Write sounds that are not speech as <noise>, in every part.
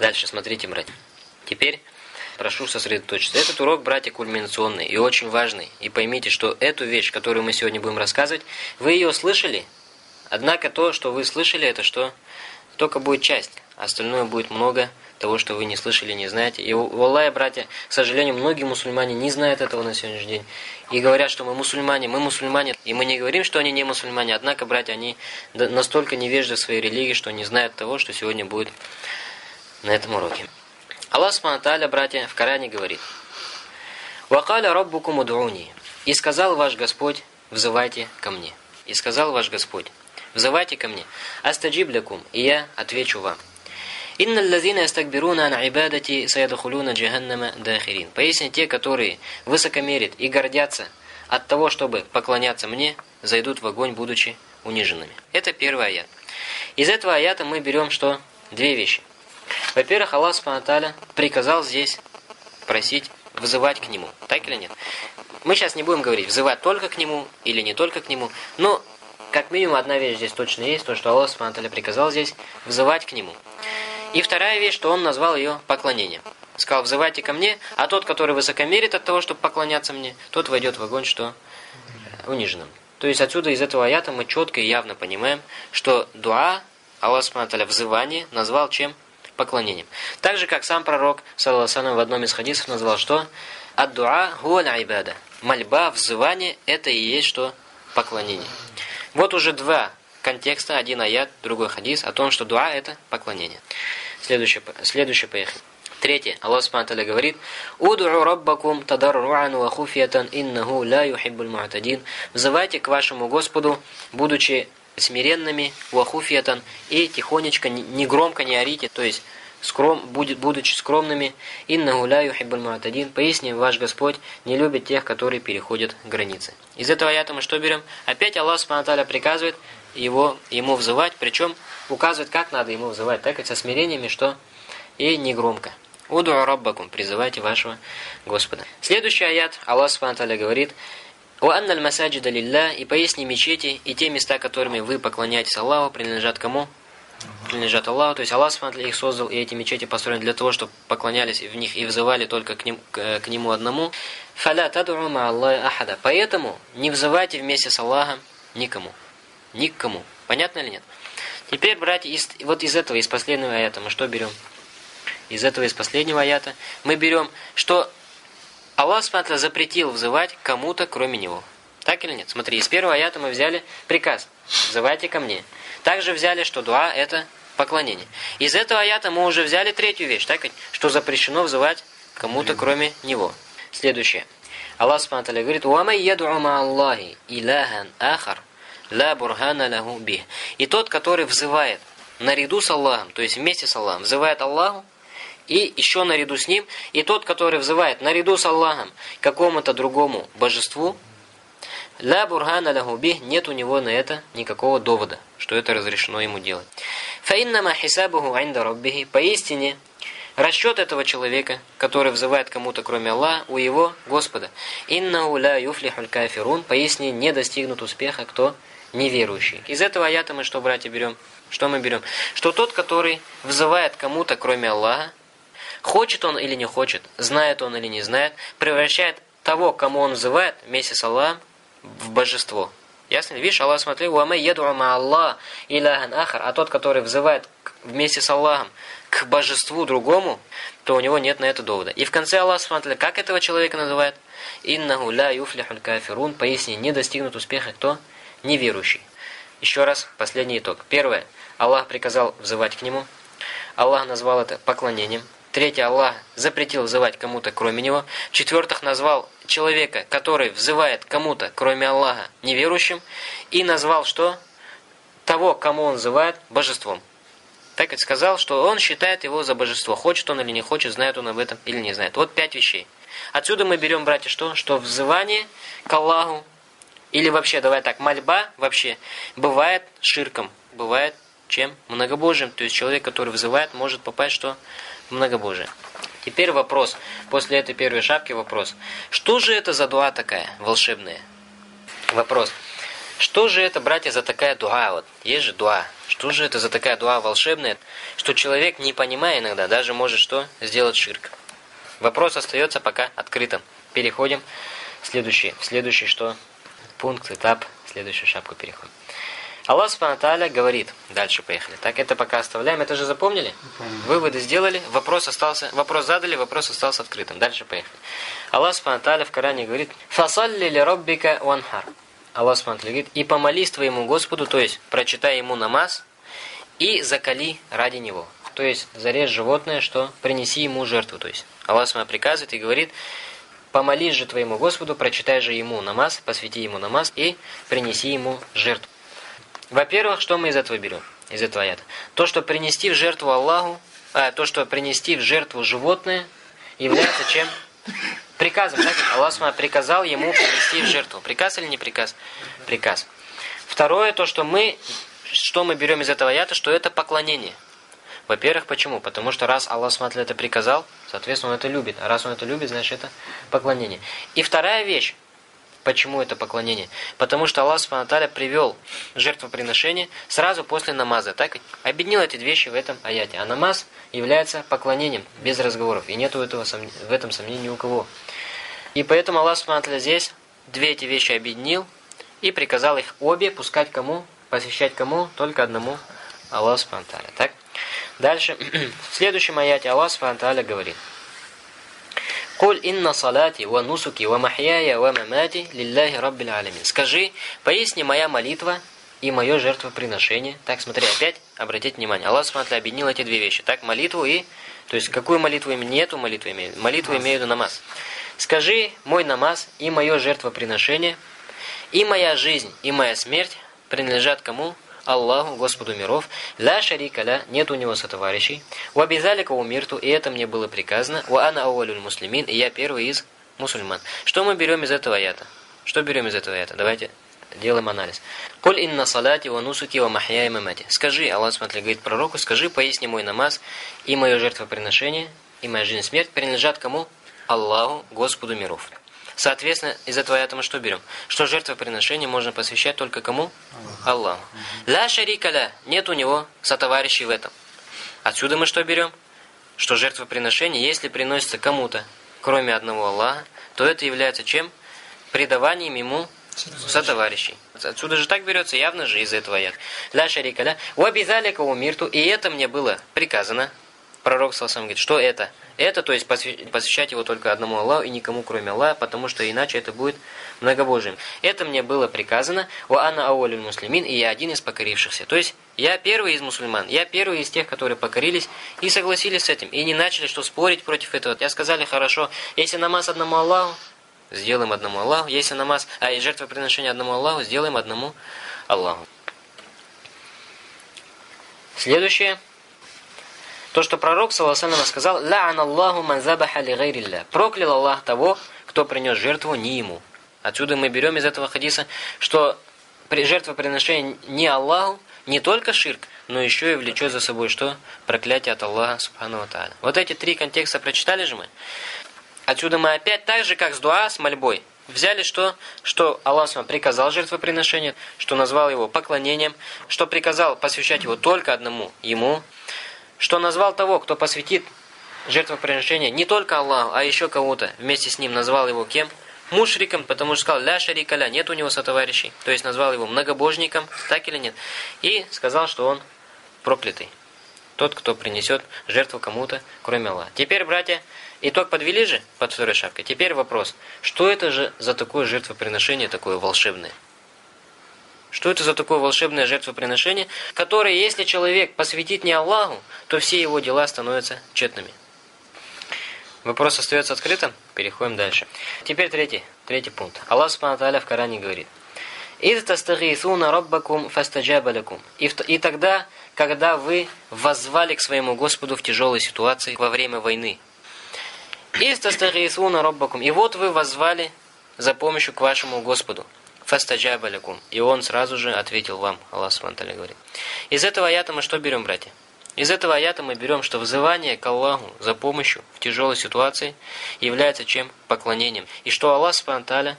Дальше, смотрите, братья. Теперь прошу сосредоточиться. Этот урок, братья, кульминационный и очень важный. И поймите, что эту вещь, которую мы сегодня будем рассказывать, вы ее слышали. Однако то, что вы слышали, это что? Только будет часть. Остальное будет много того, что вы не слышали, не знаете. И, Аллах, братья, к сожалению, многие мусульмане не знают этого на сегодняшний день. И говорят, что мы мусульмане, мы мусульмане. И мы не говорим, что они не мусульмане. Однако, братья, они настолько невежды в своей религии, что не знают того, что сегодня будет на этом уроке. Аллах Субхану братья, в Коране говорит: "Вакаля раббукум уд'уни". И сказал ваш Господь: "Взывайте ко мне". И сказал ваш Господь: "Взывайте ко мне". Астаджиб лякум, и я отвечу вам. Инна лазина астакбируна ан ибадати саядхулуна джаханнама дахирин. Поясни те, которые высокомерят и гордятся от того, чтобы поклоняться мне, зайдут в огонь, будучи униженными. Это первый аят. Из этого аята мы берем что? Две вещи. Во-первых, Аллах Субхану приказал здесь просить, вызывать к Нему. Так или нет? Мы сейчас не будем говорить, вызывать только к Нему или не только к Нему. Но, как минимум, одна вещь здесь точно есть, то, что Аллах Субхану приказал здесь вызывать к Нему. И вторая вещь, что Он назвал ее поклонением. Сказал, взывайте ко мне, а тот, который высокомерит от того, чтобы поклоняться мне, тот войдет в огонь, что униженным. То есть отсюда из этого аята мы четко и явно понимаем, что дуа, Аллах Субхану взывание, назвал чем? Поклонением. Так же, как сам пророк, саллаху в одном из хадисов назвал что? Ад-дуа хуаль айбада. Мольба, взывание – это и есть что? Поклонение. Вот уже два контекста, один аят, другой хадис, о том, что дуа – это поклонение. Следующее, следующее поехали. Третье. Аллах Субхану говорит: "Уд'у раббакум тадарруан ва хуфьятан иннаху ла юхиббуль му'тадин". Взывайте к вашему Господу, будучи смиренными, вахуфьятан, и тихонечко, не громко не орите, то есть скром, будет, будучи скромными, инна гуляю хиббаль муатадин, поясни, ваш Господь не любит тех, которые переходят границы. Из этого аята мы что берем? Опять Аллах Субхану приказывает его, ему взывать, причем указывает, как надо ему взывать, так и со смирениями, что и не громко. Уду раббакум, призывайте вашего Господа. Следующий аят, Аллах Субхану говорит, «Уанна аль-масаджида лилля» и поясни мечети, и те места, которыми вы поклоняетесь Аллаху, принадлежат кому? Принадлежат Аллаху. То есть Аллах смотри, их создал, и эти мечети построены для того, чтобы поклонялись в них и взывали только к, ним, к, к Нему одному. «Фаля тадуру ма Аллахи ахада». Поэтому не взывайте вместе с Аллахом никому. Никому. Понятно или нет? Теперь, братья, из, вот из этого, из последнего аята мы что берем? Из этого, из последнего аята мы берем, что Аллах Субтитры запретил взывать кому-то, кроме Него. Так или нет? Смотри, из первого аята мы взяли приказ «Взывайте ко мне». Также взяли, что дуа – это поклонение. Из этого аята мы уже взяли третью вещь, так что запрещено взывать кому-то, кроме Него. Следующее. Аллах Субтитры говорит «Уамай яду'у Аллахи илахан ахар ла бурхана лаху бих». И тот, который взывает наряду с Аллахом, то есть вместе с Аллахом, взывает Аллаху, и еще наряду с ним, и тот, который взывает наряду с Аллахом какому-то другому божеству, ля бургана лаху бих, нет у него на это никакого довода, что это разрешено ему делать. Фаиннама хисабуху айнда раббихи, поистине, расчет этого человека, который взывает кому-то кроме Аллаха, у его Господа. Иннаху ля юфлихуль кафирун, поистине не достигнут успеха кто неверующий. Из этого аята мы что, братья, берем? Что мы берем? Что тот, который взывает кому-то кроме Аллаха, Хочет он или не хочет, знает он или не знает, превращает того, кому он взывает, вместе с Аллахом, в божество. Ясно? Видишь, Аллах смотрел, «Ва мэй яду ма Аллах иляхан ахар», а тот, который взывает вместе с Аллахом к божеству другому, то у него нет на это довода. И в конце Аллах смотрел, как этого человека называет? «Иннаху ля юфлихуль кафирун», поясни, не достигнут успеха кто? Неверующий. Еще раз, последний итог. Первое. Аллах приказал взывать к Нему. Аллах назвал это поклонением. Третье, Аллах запретил взывать кому-то, кроме Него. Четвертых, назвал человека, который взывает кому-то, кроме Аллаха, неверующим. И назвал что? Того, кому он взывает, божеством. Так и сказал, что он считает его за божество. Хочет он или не хочет, знает он об этом или не знает. Вот пять вещей. Отсюда мы берем, братья, что? Что взывание к Аллаху, или вообще, давай так, мольба вообще, бывает ширком, бывает чем? Многобожием. То есть человек, который взывает, может попасть что? Многобожие. Теперь вопрос. После этой первой шапки вопрос. Что же это за дуа такая волшебная? Вопрос. Что же это, братья, за такая дуа? Вот есть же дуа. Что же это за такая дуа волшебная, что человек, не понимая иногда, даже может что? Сделать ширк. Вопрос остается пока открытым. Переходим в следующий, в следующий что? Пункт, этап, следующую шапку переходим. Аллах Субхану говорит, дальше поехали. Так, это пока оставляем, это же запомнили? Выводы сделали, вопрос остался, вопрос задали, вопрос остался открытым. Дальше поехали. Аллах Субхану в Коране говорит, «Фасалли ли роббика ванхар». Аллах Субхану говорит, «И помолись твоему Господу, то есть прочитай ему намаз, и закали ради него». То есть зарежь животное, что принеси ему жертву. То есть Аллах Субхану приказывает и говорит, «Помолись же твоему Господу, прочитай же ему намаз, посвяти ему намаз и принеси ему жертву». Во-первых, что мы из этого берем? Из этого аята. То, что принести в жертву Аллаху, а, то, что принести в жертву животное, является чем? Приказом. Так? Аллах приказал ему принести в жертву. Приказ или не приказ? Приказ. Второе, то, что мы, что мы берем из этого аята, что это поклонение. Во-первых, почему? Потому что раз Аллах Субхану это приказал, соответственно, он это любит. А раз он это любит, значит, это поклонение. И вторая вещь, Почему это поклонение? Потому что Аллах Субхану привел жертвоприношение сразу после намаза. Так объединил эти вещи в этом аяте. А намаз является поклонением, без разговоров. И нету этого, в этом сомнений ни у кого. И поэтому Аллах Субхану здесь две эти вещи объединил и приказал их обе пускать кому? Посвящать кому? Только одному Аллаху Субхану Так? Дальше, <clears throat> в следующем аяте Аллах Субхану говорит – Куль инна салати ва нусуки ва махьяя ва мамати лилляхи раббил алямин. Скажи, поясни моя молитва и мое жертвоприношение. Так, смотри, опять обратите внимание. Аллах смотри, объединил эти две вещи. Так, молитву и... То есть, какую молитву имею? Нету молитвы имею. Молитву имею виду намаз. Скажи, мой намаз и мое жертвоприношение, и моя жизнь, и моя смерть принадлежат кому? Аллаху, Господу миров, ла шарика ля, нет у него сотоварищей, у обязалика умирту, и это мне было приказано, у ана аулюль муслимин, и я первый из мусульман. Что мы берем из этого аята? Что берем из этого аята? Давайте делаем анализ. Коль инна салати ва нусуки ва махья и мамати. Скажи, Аллах смотри, говорит пророку, скажи, поясни мой намаз и мое жертвоприношение, и моя жизнь и смерть принадлежат кому? Аллаху, Господу миров. Соответственно, из этого аята мы что берем? Что жертвоприношение можно посвящать только кому? Аллаху. Ла шарика ля, нет у него сотоварищей в этом. Отсюда мы что берем? Что жертвоприношение, если приносится кому-то, кроме одного Аллаха, то это является чем? Предаванием ему сотоварищей. Отсюда же так берется, явно же из этого аят. Ла шарика ля, уабизалика умирту, и это мне было приказано. Пророк Салсам говорит, что это? Это, то есть посвящать его только одному Аллаху и никому кроме Аллаха, потому что иначе это будет многобожием. Это мне было приказано, «Ва ана аулюль муслимин» и я один из покорившихся. То есть я первый из мусульман, я первый из тех, которые покорились и согласились с этим. И не начали что спорить против этого. Я сказали, хорошо, если намаз одному Аллаху, сделаем одному Аллаху. Если намаз, а и жертвоприношение одному Аллаху, сделаем одному Аллаху. Следующее – то, что пророк, саллаху сказал, «Ла'ан Аллаху ман забаха ли гайрилля». Проклял Аллах того, кто принес жертву не ему. Отсюда мы берем из этого хадиса, что при жертвоприношение не Аллаху, не только ширк, но еще и влечет за собой что? Проклятие от Аллаха, субхану тааля. Вот эти три контекста прочитали же мы. Отсюда мы опять так же, как с дуа, с мольбой, взяли что? Что Аллах приказал жертвоприношение, что назвал его поклонением, что приказал посвящать его только одному ему, что назвал того, кто посвятит жертвоприношение не только Аллаху, а еще кого-то, вместе с ним назвал его кем? Мушриком, потому что сказал «ля шарика ля», нет у него сотоварищей, то есть назвал его многобожником, так или нет? И сказал, что он проклятый, тот, кто принесет жертву кому-то, кроме Аллаха. Теперь, братья, итог подвели же под второй шапкой. Теперь вопрос, что это же за такое жертвоприношение, такое волшебное? Что это за такое волшебное жертвоприношение, которое, если человек посвятит не Аллаху, то все его дела становятся тщетными? Вопрос остается открытым. Переходим дальше. Теперь третий, третий пункт. Аллах Субхану в Коране говорит. «Из тастагисуна роббакум фастаджаба лакум». И, тогда, когда вы воззвали к своему Господу в тяжелой ситуации во время войны. «Из тастагисуна роббакум». И вот вы воззвали за помощью к вашему Господу. Фастаджаба лякум. И он сразу же ответил вам, Аллах Субтитры говорит. Из этого аята мы что берем, братья? Из этого аята мы берем, что взывание к Аллаху за помощью в тяжелой ситуации является чем? Поклонением. И что Аллах Субтитры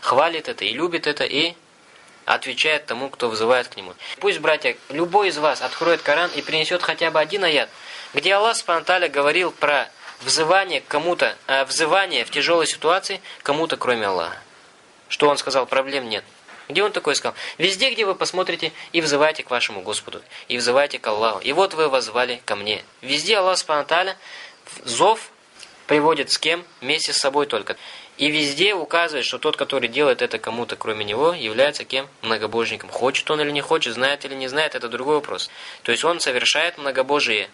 хвалит это и любит это, и отвечает тому, кто вызывает к нему. Пусть, братья, любой из вас откроет Коран и принесет хотя бы один аят, где Аллах Спанталя говорил про взывание к кому-то, э, взывание в тяжелой ситуации кому-то, кроме Аллаха. Что он сказал, проблем нет. Где он такой сказал? Везде, где вы посмотрите, и взывайте к вашему Господу, и взывайте к Аллаху. И вот вы возвали ко мне. Везде Аллах Спанталя зов приводит с кем? Вместе с собой только. И везде указывает, что тот, который делает это кому-то, кроме него, является кем? Многобожником. Хочет он или не хочет, знает или не знает, это другой вопрос. То есть он совершает многобожие.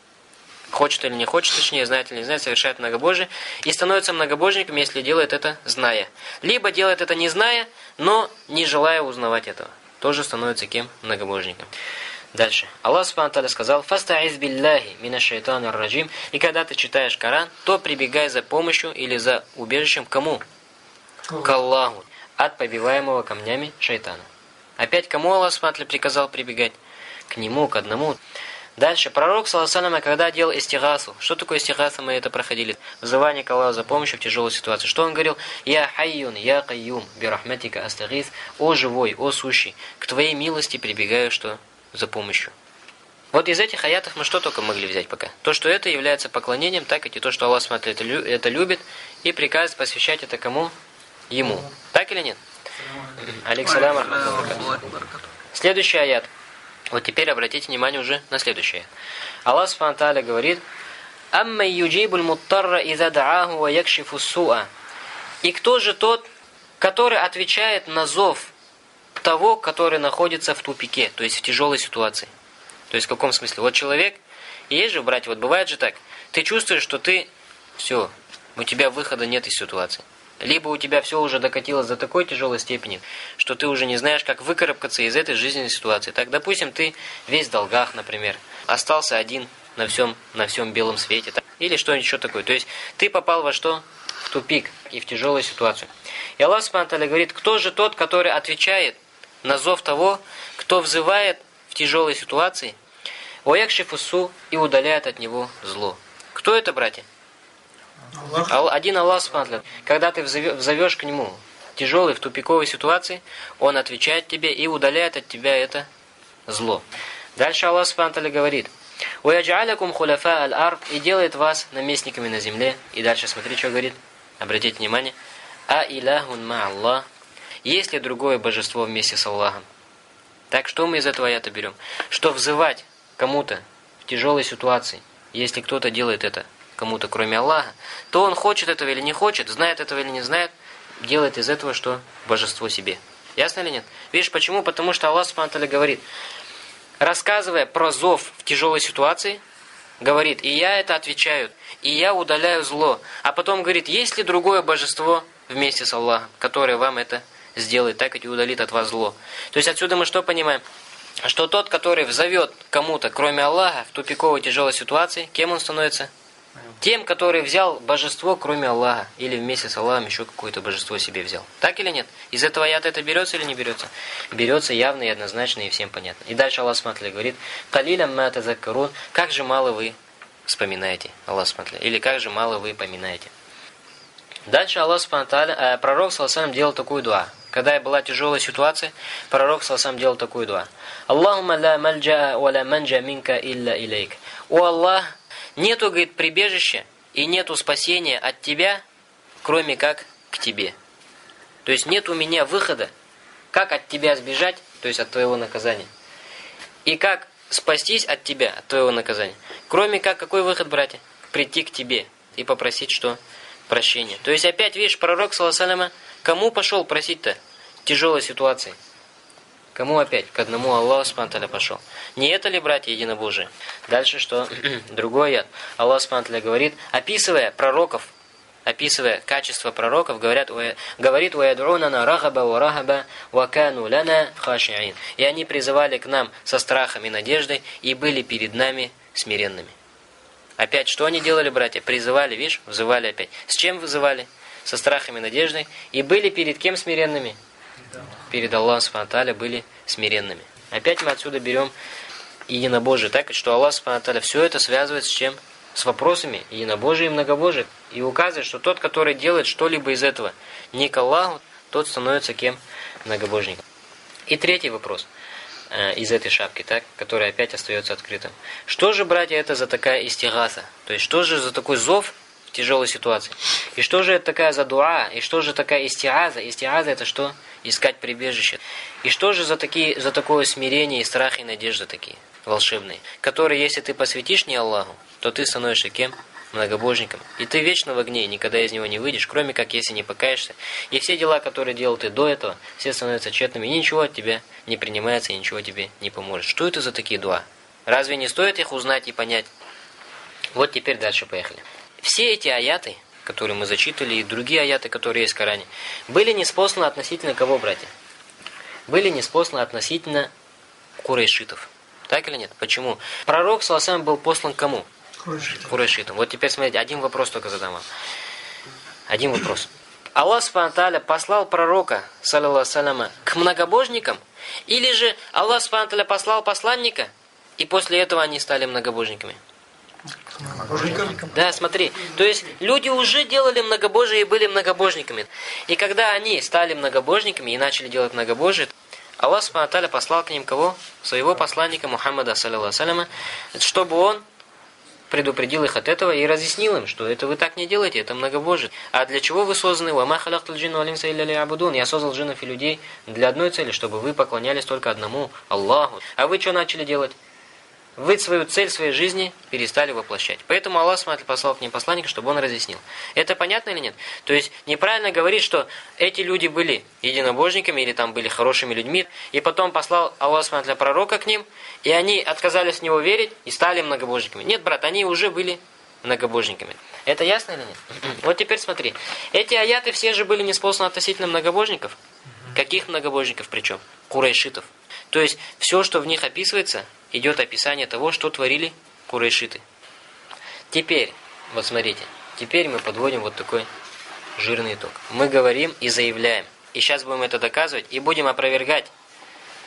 Хочет или не хочет, точнее, знает или не знает, совершает многобожие. И становится многобожником, если делает это, зная. Либо делает это не зная, но не желая узнавать этого. Тоже становится кем? Многобожником. Дальше. Аллах Субхану сказал: "Фаста'iз биллахи минаш шайтанир раджим". И когда ты читаешь Коран, то прибегай за помощью или за убежищем к кому? К Аллаху от побиваемого камнями шайтана. Опять кому Аллах Субхану приказал прибегать? К нему, к одному. Дальше. Пророк, саллаху когда делал истигасу. Что такое истигаса, мы это проходили. Взывание к Аллаху за помощью в тяжелой ситуации. Что он говорил? «Я хайюн, я кайюм, бирахматика астагис». «О живой, о сущий, к твоей милости прибегаю, что за помощью. Вот из этих аятов мы что только могли взять пока? То, что это является поклонением, так и то, что Аллах смотрит, это любит, и приказывает посвящать это кому? Ему. Так или нет? Алексалям Следующий аят. Вот теперь обратите внимание уже на следующее. Аллах Субхану говорит, «Амма юджибуль муттарра иза дааху ва якшифу суа». И кто же тот, который отвечает на зов того, который находится в тупике, то есть в тяжелой ситуации. То есть в каком смысле? Вот человек, есть же, братья, вот бывает же так, ты чувствуешь, что ты, все, у тебя выхода нет из ситуации. Либо у тебя все уже докатилось до такой тяжелой степени, что ты уже не знаешь, как выкарабкаться из этой жизненной ситуации. Так, допустим, ты весь в долгах, например, остался один на всем, на всем белом свете, так, или что-нибудь еще такое. То есть ты попал во что? В тупик и в тяжелую ситуацию. И Аллах Субтитры говорит, кто же тот, который отвечает на зов того, кто взывает в тяжелой ситуации, «Оякшифусу» и удаляет от него зло. Кто это, братья? Аллах. Один Аллах Субхану Когда ты взовешь к нему тяжелой, в тупиковой ситуации, он отвечает тебе и удаляет от тебя это зло. Дальше Аллах Субхану говорит, «Уяджаалякум хуляфа аль-ард» и делает вас наместниками на земле. И дальше смотри, что говорит. Обратите внимание. «А иляхун ма Аллах» Есть ли другое божество вместе с Аллахом? Так что мы из этого аята берем? Что взывать кому-то в тяжелой ситуации, если кто-то делает это кому-то кроме Аллаха, то он хочет этого или не хочет, знает этого или не знает, делает из этого что? Божество себе. Ясно или нет? Видишь, почему? Потому что Аллах Субтитры говорит, рассказывая про зов в тяжелой ситуации, говорит, и я это отвечаю, и я удаляю зло. А потом говорит, есть ли другое божество вместе с Аллахом, которое вам это сделает так и удалит от вас зло. То есть отсюда мы что понимаем? Что тот, который взовет кому-то, кроме Аллаха, в тупиковой тяжелой ситуации, кем он становится? Тем, который взял божество, кроме Аллаха, или вместе с Аллахом еще какое-то божество себе взял. Так или нет? Из этого аята это берется или не берется? Берется явно и однозначно, и всем понятно. И дальше Аллах смотри говорит, «Калилям ма тазаккарун» Как же мало вы вспоминаете, Аллах смотри, или как же мало вы поминаете. Дальше Аллах Субхану э, пророк Саласалам делал такую дуа. Когда была тяжелая ситуация, пророк Саласалам делал такую дуа. Аллахума ла мальджа ва ла манджа минка илля илейк. О Аллах, нету, говорит, прибежища и нету спасения от Тебя, кроме как к Тебе. То есть нет у меня выхода, как от Тебя сбежать, то есть от Твоего наказания. И как спастись от Тебя, от Твоего наказания. Кроме как, какой выход, братья? Прийти к Тебе и попросить что? прощения. То есть опять, видишь, пророк, саллаху кому пошел просить-то тяжелой ситуации? Кому опять? К одному Аллаху Субтитры пошел. Не это ли, братья, единобожие? Дальше что? <clears throat> Другое. Аллах Субтитры говорит, описывая пророков, описывая качество пророков, говорят, говорит «Уядрунана рахаба ва рахаба ва кану лана хашиин». И они призывали к нам со страхом и надеждой и были перед нами смиренными. Опять, что они делали, братья? Призывали, видишь, взывали опять. С чем вызывали? Со страхами, надеждой. И были перед кем смиренными? Перед Аллахом Субхану были смиренными. Опять мы отсюда берем единобожие. Так, что Аллах Субхану все это связывает с чем? С вопросами единобожия и многобожия. И указывает, что тот, который делает что-либо из этого не к Аллаху, тот становится кем? Многобожником. И третий вопрос э, из этой шапки, так, который опять остается открытым. Что же, братья, это за такая истигаса? То есть, что же за такой зов тяжелой ситуации? И что же это такая за дуа? И что же такая истиаза? Истиаза это что? Искать прибежище. И что же за такие за такое смирение и страх и надежда такие волшебные, которые, если ты посвятишь не Аллаху, то ты становишься кем? многобожником. И ты вечно в огне, никогда из него не выйдешь, кроме как если не покаешься. И все дела, которые делал ты до этого, все становятся тщетными, и ничего от тебя не принимается, и ничего тебе не поможет. Что это за такие дуа? Разве не стоит их узнать и понять? Вот теперь дальше поехали. Все эти аяты, которые мы зачитали, и другие аяты, которые есть в Коране, были неспосланы относительно кого, братья? Были неспосланы относительно курайшитов. Так или нет? Почему? Пророк, саласам, был послан кому? Курайшитам. Вот теперь смотрите, один вопрос только задам вам. Один вопрос. Аллах Субтитры послал пророка, саллиллаху к многобожникам, или же Аллах Субтитры послал посланника, и после этого они стали многобожниками? Да, смотри. То есть люди уже делали многобожие и были многобожниками. И когда они стали многобожниками и начали делать многобожие, Аллах Субтитры послал к ним кого? Своего посланника Мухаммада, саллиллаху чтобы он предупредил их от этого и разъяснил им, что это вы так не делаете, это многобожие. А для чего вы созданы? «Вама халахтал джинну алинса илля абудун». Я создал джиннов и людей для одной цели, чтобы вы поклонялись только одному, Аллаху. А вы что начали делать? Вы свою цель своей жизни перестали воплощать. Поэтому Аллах смотрит, послал к ним посланника, чтобы он разъяснил. Это понятно или нет? То есть неправильно говорить, что эти люди были единобожниками или там были хорошими людьми, и потом послал Аллах смотрит пророка к ним, и они отказались в него верить и стали многобожниками. Нет, брат, они уже были многобожниками. Это ясно или нет? <clears throat> Вот теперь смотри. Эти аяты все же были неспосланы относительно многобожников. Каких многобожников причем? Курайшитов. То есть все, что в них описывается, идет описание того, что творили курайшиты. Теперь, вот смотрите, теперь мы подводим вот такой жирный итог. Мы говорим и заявляем. И сейчас будем это доказывать и будем опровергать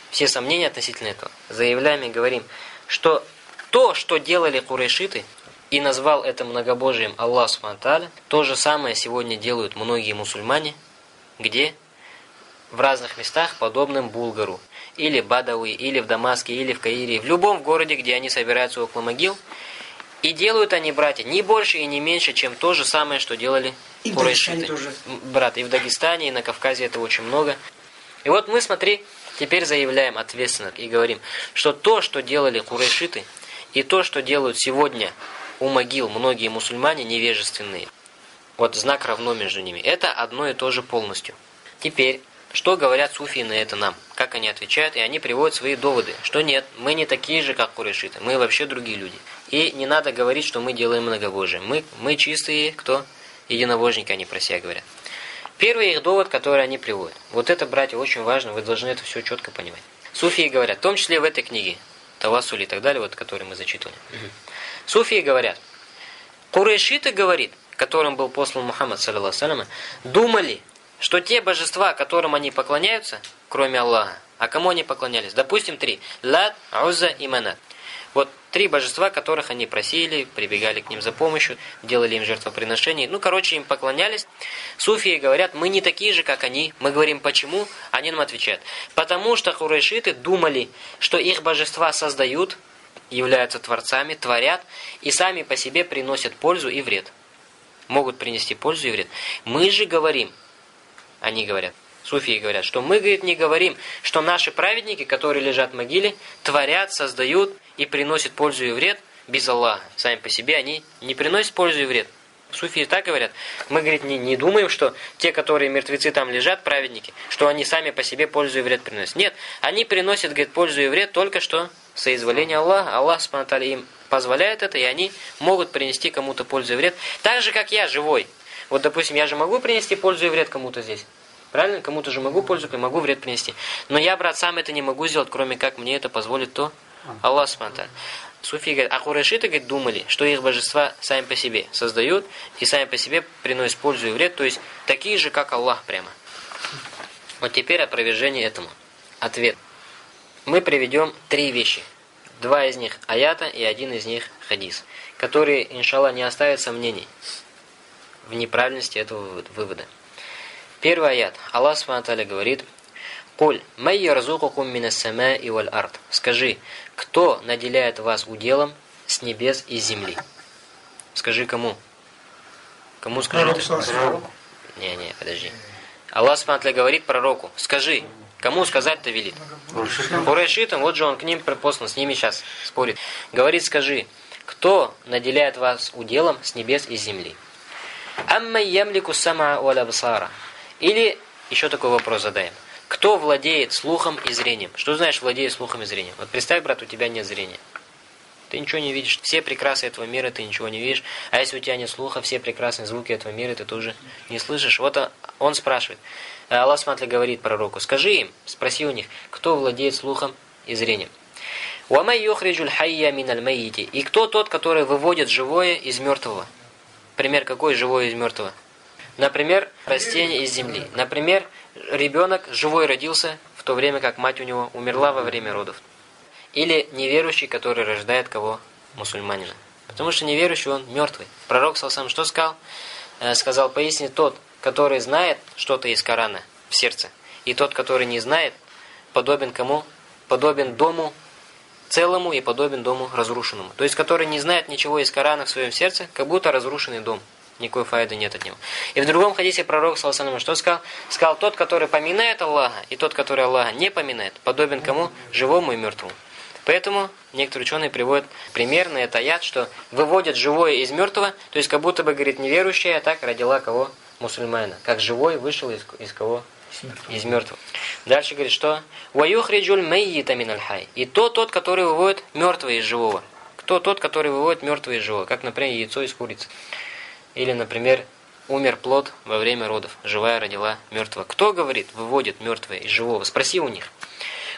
все сомнения относительно этого. Заявляем и говорим, что то, что делали курайшиты, и назвал это многобожием Аллах Субтитры, то же самое сегодня делают многие мусульмане, где? В разных местах, подобным Булгару или Бадауи, или в Дамаске, или в Каире, в любом городе, где они собираются около могил. И делают они, братья, не больше и не меньше, чем то же самое, что делали и курайшиты. Брат, и в Дагестане, и на Кавказе это очень много. И вот мы, смотри, теперь заявляем ответственно и говорим, что то, что делали курайшиты, и то, что делают сегодня у могил многие мусульмане невежественные, вот знак равно между ними, это одно и то же полностью. Теперь что говорят суфии на это нам? Как они отвечают? И они приводят свои доводы, что нет, мы не такие же, как курешиты, мы вообще другие люди. И не надо говорить, что мы делаем многобожие. Мы, мы чистые, кто? Единобожники, они про себя говорят. Первый их довод, который они приводят. Вот это, братья, очень важно, вы должны это все четко понимать. Суфии говорят, в том числе в этой книге, Тавасули и так далее, вот, который мы зачитывали. Угу. Суфии говорят, Курешиты, говорит, которым был послан Мухаммад, саллиллаху думали, что те божества, которым они поклоняются, кроме Аллаха, а кому они поклонялись? Допустим, три. Лад, Уза и Манат. Вот три божества, которых они просили, прибегали к ним за помощью, делали им жертвоприношения. Ну, короче, им поклонялись. Суфии говорят, мы не такие же, как они. Мы говорим, почему? Они нам отвечают. Потому что хурайшиты думали, что их божества создают, являются творцами, творят, и сами по себе приносят пользу и вред. Могут принести пользу и вред. Мы же говорим, они говорят, суфии говорят, что мы, говорит, не говорим, что наши праведники, которые лежат в могиле, творят, создают и приносят пользу и вред без Аллаха. Сами по себе они не приносят пользу и вред. Суфии так говорят. Мы, говорит, не, не думаем, что те, которые мертвецы там лежат, праведники, что они сами по себе пользу и вред приносят. Нет, они приносят, говорит, пользу и вред только что соизволение Аллаха. Аллах, спонтали им позволяет это, и они могут принести кому-то пользу и вред. Так же, как я, живой. Вот, допустим, я же могу принести пользу и вред кому-то здесь. Правильно? Кому-то же могу пользу, могу вред принести. Но я, брат, сам это не могу сделать, кроме как мне это позволит то Аллах Субтитры. Суфи говорят, а курайшиты говорит, думали, что их божества сами по себе создают и сами по себе приносят пользу и вред, то есть такие же, как Аллах прямо. Вот теперь опровержение этому. Ответ. Мы приведем три вещи. Два из них аята и один из них хадис, которые, иншаллах, не оставят сомнений в неправильности этого вывода. Первый аят. Аллах Субтитры говорит: Коль, май ярзукукум минас и валь арт. Скажи, кто наделяет вас уделом с небес и земли? Скажи кому? Кому скажи ты? Не, не, подожди. Аллах Субтитры говорит пророку, скажи, кому сказать-то велит? Курайшитам, вот же он к ним послан, с ними сейчас спорит. Говорит, скажи, кто наделяет вас уделом с небес и земли? Амма ямлику сама уалабсара. Или еще такой вопрос задаем. Кто владеет слухом и зрением? Что знаешь владеет слухом и зрением? Вот представь, брат, у тебя нет зрения. Ты ничего не видишь. Все прекрасы этого мира ты ничего не видишь. А если у тебя нет слуха, все прекрасные звуки этого мира ты тоже не слышишь. Вот он спрашивает. Аллах Смотри говорит пророку, скажи им, спроси у них, кто владеет слухом и зрением. «Уамай юхриджуль хайя миналь майити». И кто тот, который выводит живое из мертвого? Пример какой живое из мертвого? Например, растение из земли. Например, ребенок живой родился в то время, как мать у него умерла во время родов. Или неверующий, который рождает кого? Мусульманина. Потому что неверующий, он мертвый. Пророк сам что сказал? Э, сказал, поясни тот, который знает что-то из Корана в сердце, и тот, который не знает, подобен кому? Подобен дому целому и подобен дому разрушенному. То есть, который не знает ничего из Корана в своем сердце, как будто разрушенный дом. Никакой файды нет от него. И в другом хадисе пророк, саллаху что сказал? Сказал, тот, который поминает Аллаха, и тот, который Аллаха не поминает, подобен кому? Живому и мертвому. Поэтому некоторые ученые приводят пример на это яд, что выводят живое из мертвого, то есть как будто бы, говорит, неверующая, так родила кого? Мусульмана. Как живой вышел из, из кого? Из мертвого. Дальше говорит, что «Ваюхриджуль мэйита миналь хай». И то тот, который выводит мертвое из живого. Кто тот, который выводит мертвое из живого? Как, например, яйцо из курицы. Или, например, умер плод во время родов. Живая родила мертвого. Кто, говорит, выводит мертвое из живого? Спроси у них.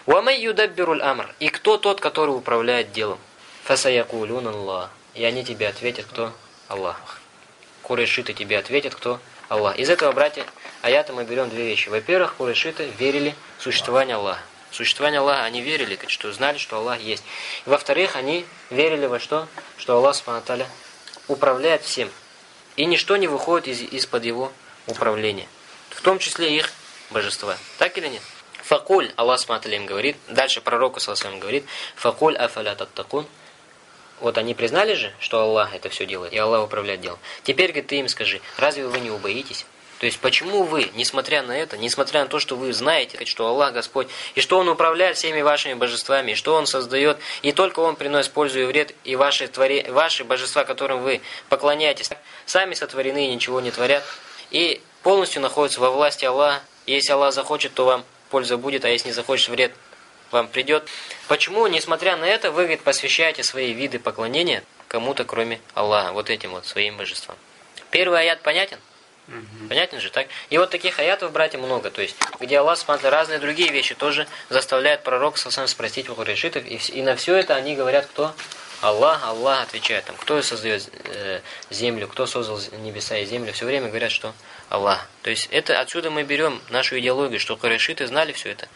«Уамай юдаббируль амр». И кто тот, который управляет делом? «Фасаякулюн Аллах». И они тебе ответят, кто? Аллах. Курешиты тебе ответят, кто? Аллах. Из этого, братья, аята мы берем две вещи. Во-первых, курешиты верили в существование Аллаха. В существование Аллаха они верили, что знали, что Аллах есть. Во-вторых, они верили во что? Что Аллах, Субхану управляет всем. И ничто не выходит из, из-под его управления. В том числе их божества. Так или нет? Факуль, Аллах Сматалим говорит, дальше пророку Саласалам говорит, Факуль афаля таттакун. Вот они признали же, что Аллах это все делает, и Аллах управляет делом. Теперь, говорит, ты им скажи, разве вы не убоитесь? То есть, почему вы, несмотря на это, несмотря на то, что вы знаете, что Аллах Господь, и что Он управляет всеми вашими божествами, и что Он создает, и только Он приносит пользу и вред, и ваши, твори, ваши божества, которым вы поклоняетесь, сами сотворены и ничего не творят, и полностью находятся во власти Аллаха, если Аллах захочет, то вам польза будет, а если не захочешь, вред вам придет. Почему, несмотря на это, вы, говорит, посвящаете свои виды поклонения кому-то, кроме Аллаха, вот этим вот своим божествам? Первый аят понятен? Угу. Понятно же, так? И вот таких аятов, братья, много. То есть, где Аллах, смотрит разные другие вещи тоже заставляет пророк сам спросить у Курейшитов. И, и на все это они говорят, кто? Аллах, Аллах отвечает. Там, кто создает э, землю, кто создал небеса и землю. Все время говорят, что Аллах. То есть, это отсюда мы берем нашу идеологию, что Курейшиты знали все это.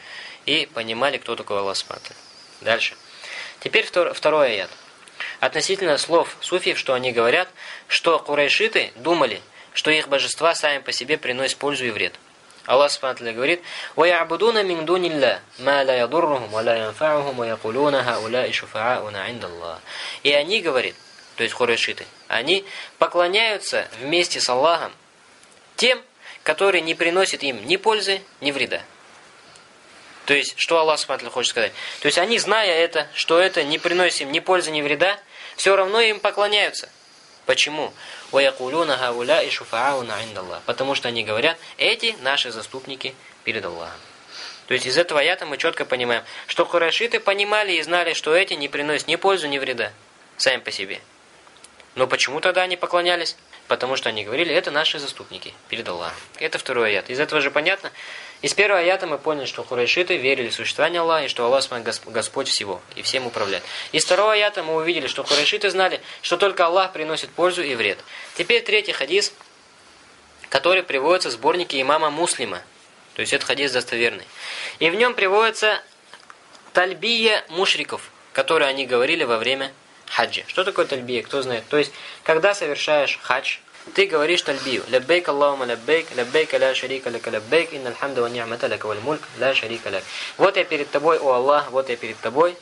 И понимали, кто такой Аллах смотрит. Дальше. Теперь втор, второй аят. Относительно слов суфиев, что они говорят, что курайшиты думали, что их божества сами по себе приносят пользу и вред. Аллах Субтитры говорит: "Ваябудуна мин дунилля ма ла ядуррухум ва ла янфа'ухум ва якулуна хауляи шуфа'уна индаллах". И они говорят, то есть хурешиты, они поклоняются вместе с Аллахом тем, которые не приносят им ни пользы, ни вреда. То есть, что Аллах Субтитры хочет сказать? То есть, они, зная это, что это не приносит им ни пользы, ни вреда, все равно им поклоняются. Почему? وَيَقُولُونَ هَؤُلَاءِ شُفَعَاؤُنَا عِنْدَ اللَّهِ Потому что они говорят, эти наши заступники перед Аллахом. То есть из этого аята мы четко понимаем, что курайшиты понимали и знали, что эти не приносят ни пользу, ни вреда сами по себе. Но почему тогда они поклонялись? Потому что они говорили, это наши заступники перед Аллахом. Это второй аят. Из этого же понятно, из первого аята мы поняли, что хурайшиты верили в существование Аллаха, и что Аллах Господь всего, и всем управляет. Из второго аята мы увидели, что хурайшиты знали, что только Аллах приносит пользу и вред. Теперь третий хадис, который приводится в сборнике имама Муслима. То есть это хадис достоверный. И в нем приводится тальбия мушриков, которые они говорили во время хаджа. Что такое тальбия? Кто знает? То есть, когда совершаешь хадж, ты говоришь тальбию. لبيك اللهم لبيك, لبيك لا شريك لك لبيك, إن الحمد والنعمة لك والملك, لا شريك لك. Вот я перед тобой, о Аллах, вот я перед тобой.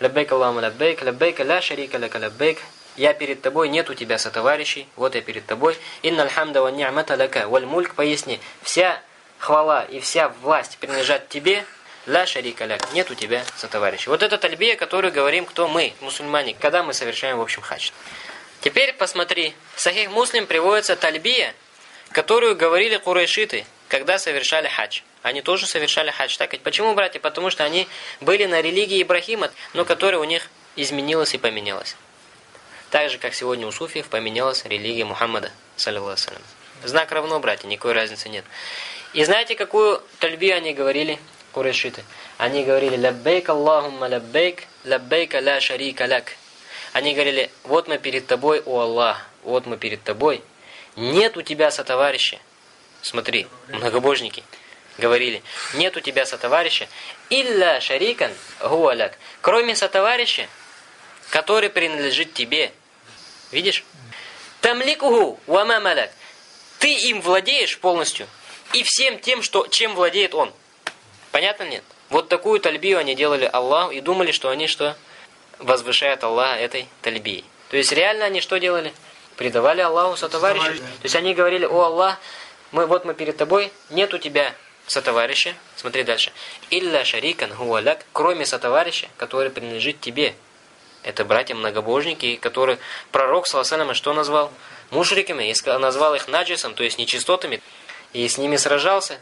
لبيك اللهم لبيك, لبيك لا شريك لك لبيك. Я перед тобой, нет у тебя сотоварищей, вот я перед тобой. إن الحمد والنعمة لك والملك, поясни, вся хвала и вся власть принадлежат тебе, ля шарика ляк, нет у тебя сотоварища. Вот это тальбия, которую говорим, кто мы, мусульмане, когда мы совершаем, в общем, хадж. Теперь посмотри, в Сахих Муслим приводится тальбия, которую говорили курайшиты, когда совершали хадж. Они тоже совершали хадж. Так ведь почему, братья? Потому что они были на религии Ибрахима, но которая у них изменилась и поменялась. Так же, как сегодня у суфиев поменялась религия Мухаммада, саллиллаху Знак равно, братья, никакой разницы нет. И знаете, какую тальбию они говорили? курайшиты. Они говорили «لبيك اللهم لبيك, لبيك لا شريك لك». Они говорили «Вот мы перед тобой, о Аллах, вот мы перед тобой, нет у тебя сотоварища». Смотри, многобожники говорили «Нет у тебя сотоварища, إلا شريكا هو لك», кроме сотоварища, который принадлежит тебе. Видишь? Тамликуху вама маляк. Ты им владеешь полностью и всем тем, что чем владеет он. Понятно нет? Вот такую тальбию они делали Аллах и думали, что они что? Возвышают Аллаха этой тальбией. То есть реально они что делали? Предавали Аллаху сотоварища. То есть они говорили, о Аллах, мы вот мы перед тобой, нет у тебя сотоварища. Смотри дальше. Илля шарикан хуаляк, кроме сотоварища, который принадлежит тебе. Это братья-многобожники, которые пророк, саласалама, что назвал? Мушриками, и назвал их наджисом, то есть нечистотами, и с ними сражался.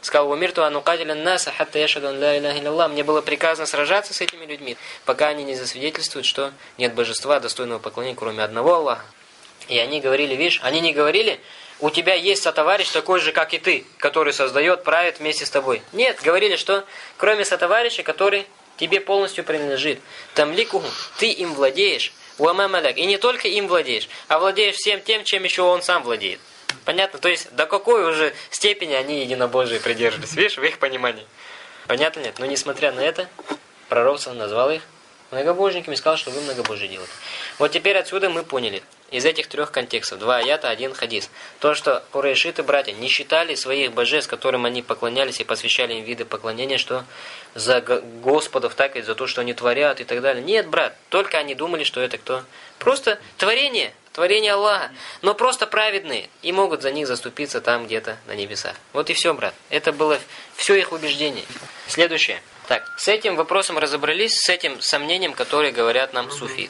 Сказал, «Умирту анукатиля наса, хатта яшаду ла иляха илlallah». Мне было приказано сражаться с этими людьми, пока они не засвидетельствуют, что нет божества, достойного поклонения, кроме одного Аллаха. И они говорили, видишь, они не говорили, у тебя есть сотоварищ такой же, как и ты, который создает, правит вместе с тобой. Нет, говорили, что кроме сотоварища, который тебе полностью принадлежит, тамликуху, ты им владеешь, уамамаляк, и не только им владеешь, а владеешь всем тем, чем еще он сам владеет. Понятно? То есть, до какой уже степени они единобожие придерживались, видишь, в их понимании. Понятно нет? Но несмотря на это, пророк назвал их многобожниками и сказал, что вы многобожие делаете. Вот теперь отсюда мы поняли, из этих трех контекстов, два аята, один хадис, то, что курайшиты, братья, не считали своих божеств, которым они поклонялись и посвящали им виды поклонения, что за Господов, так и за то, что они творят и так далее. Нет, брат, только они думали, что это кто? Просто творение, творение Аллаха, но просто праведные и могут за них заступиться там где-то на небесах. Вот и все, брат. Это было все их убеждение. Следующее. Так, с этим вопросом разобрались, с этим сомнением, которое говорят нам суфи.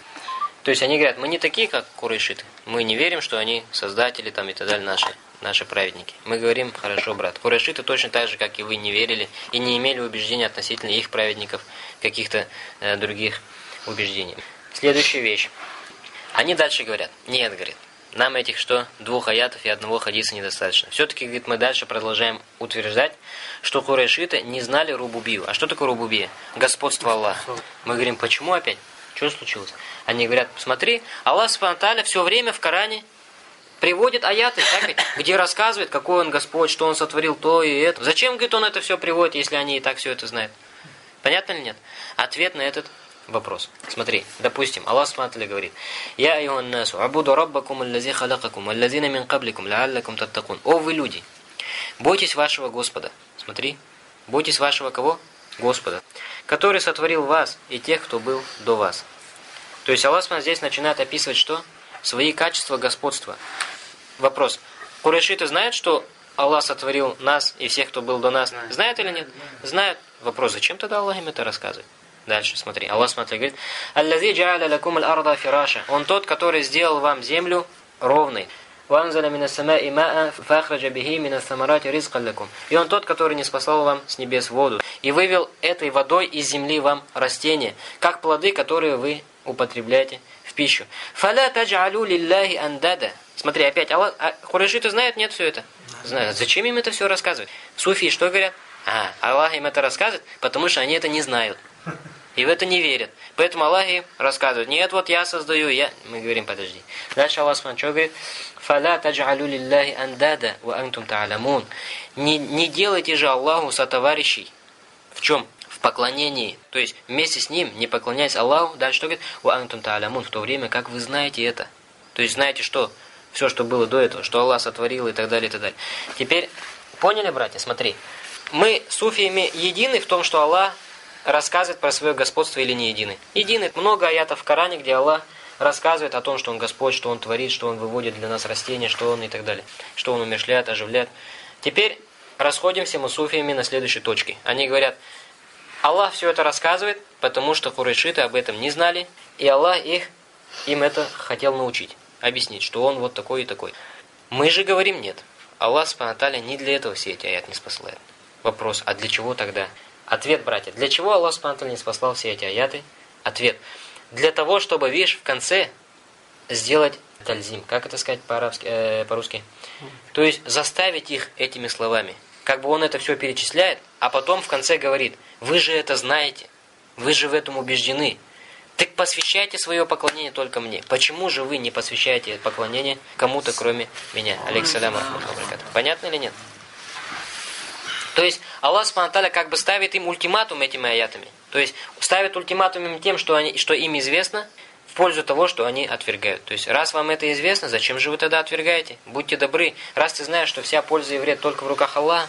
То есть они говорят, мы не такие, как курайшиты. Мы не верим, что они создатели там и так далее наши, наши праведники. Мы говорим, хорошо, брат, курайшиты точно так же, как и вы, не верили и не имели убеждения относительно их праведников, каких-то э, других убеждений. Следующая вещь. Они дальше говорят, нет, говорит, нам этих что, двух аятов и одного хадиса недостаточно. Все-таки, говорит, мы дальше продолжаем утверждать, что курайшиты не знали рубубию. А что такое рубубия? Господство Аллаха. Мы говорим, почему опять? Что случилось? Они говорят, смотри, Аллах Субтитры все время в Коране приводит аяты, так, где рассказывает, какой он Господь, что он сотворил то и это. Зачем, говорит, он это все приводит, если они и так все это знают? Понятно или нет? Ответ на этот вопрос. Смотри, допустим, Аллах Субтитры говорит: "Я айюхан насу, абуду раббакум аллази халакакум, аллазина мин кабликум, лааллакум таттакун". О вы люди, бойтесь вашего Господа. Смотри, бойтесь вашего кого? Господа, который сотворил вас и тех, кто был до вас. То есть Аллах здесь начинает описывать что? Свои качества господства. Вопрос. Курайшиты знают, что Аллах сотворил нас и всех, кто был до нас? Знают или нет? Знают. Вопрос, зачем тогда Аллах им это рассказывает? Дальше смотри. Аллах смотри, говорит, «Аллази джааля лакум аль-арда фираша». Он тот, который сделал вам землю ровной. «Ванзаля мина сама имаа фахраджа бихи мина самарати ризкан лакум». И он тот, который не спасал вам с небес воду. И вывел этой водой из земли вам растения, как плоды, которые вы употребляете в пищу. «Фаля таджалю лиллахи андада». Смотри, опять, Аллах, а хурашиты знают, нет, все это? Знают. Зачем им это все рассказывать? Суфии что говорят? А, Аллах им это рассказывает, потому что они это не знают. И в это не верят. Поэтому Аллах им рассказывает, нет, вот я создаю, я... Мы говорим, подожди. Дальше Аллах что говорит? «Фаля таджалю лиллахи андада ва антум та'алямун». Не, не делайте же Аллаху сотоварищей. В чем? В поклонении. То есть вместе с Ним, не поклоняясь Аллаху, дальше что говорит? «Ва антум та'алямун». В то время, как вы знаете это. То есть знаете что? Все, что было до этого, что Аллах сотворил и так далее, и так далее. Теперь, поняли, братья, смотри. Мы суфиями едины в том, что Аллах рассказывает про свое господство или не едины. Едины. Много аятов в Коране, где Аллах рассказывает о том, что Он Господь, что Он творит, что Он выводит для нас растения, что Он и так далее. Что Он умершляет, оживляет. Теперь расходимся мы суфиями на следующей точке. Они говорят, Аллах все это рассказывает, потому что курайшиты об этом не знали, и Аллах их им это хотел научить, объяснить, что Он вот такой и такой. Мы же говорим нет. Аллах Субхану не для этого все эти аят не спасает. Вопрос, а для чего тогда? Ответ, братья, для чего Аллах Субхану не спасал все эти аяты? Ответ. Для того, чтобы, видишь, в конце сделать тальзим. Как это сказать э, по-русски? То есть заставить их этими словами. Как бы он это все перечисляет, а потом в конце говорит, вы же это знаете, вы же в этом убеждены. Так посвящайте свое поклонение только мне. Почему же вы не посвящаете поклонение кому-то, кроме меня? Алейксалям Понятно или нет? То есть Аллах Субтитры как бы ставит им ультиматум этими аятами. То есть ставит ультиматум им тем, что, они, что им известно, в пользу того, что они отвергают. То есть раз вам это известно, зачем же вы тогда отвергаете? Будьте добры. Раз ты знаешь, что вся польза и вред только в руках Аллаха,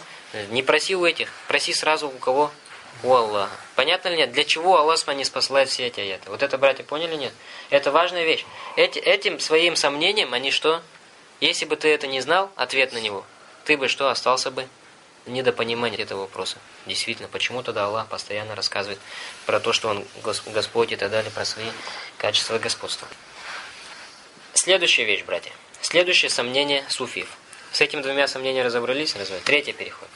не проси у этих, проси сразу у кого? У Аллаха. Понятно ли нет? Для чего Аллах не спасает все эти аяты? Вот это, братья, поняли нет? Это важная вещь. Эти, этим своим сомнением они что? Если бы ты это не знал, ответ на него, ты бы что, остался бы недопонимание этого вопроса. Действительно, почему тогда Аллах постоянно рассказывает про то, что Он Господь и так далее, про свои качества господства. Следующая вещь, братья. Следующее сомнение суфиев. С этими двумя сомнениями разобрались, разве? Третий переход.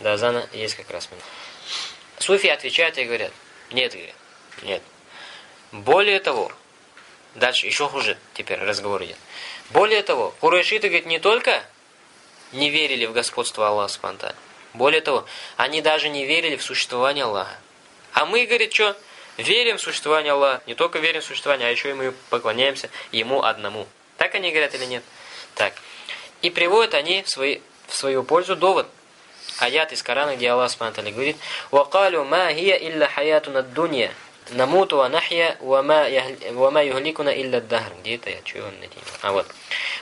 Да, Зана есть как раз минут. Суфии отвечают и говорят, нет, говорят, нет. Более того, дальше еще хуже теперь разговор идет. Более того, курайшиты, говорит, не только не верили в господство Аллаха спонтанно. Более того, они даже не верили в существование Аллаха. А мы, говорит, что? Верим в существование Аллаха. Не только верим в существование, а еще и мы поклоняемся Ему одному. Так они говорят или нет? Так. И приводят они в, свои, в свою пользу довод. Аят из Корана, где Аллах Субтитры говорит «Вакалю ма хия илля хаятуна дунья, намуту ва нахья, ва ма юхликуна илля дахр». Где это я? Чего он найти? А вот.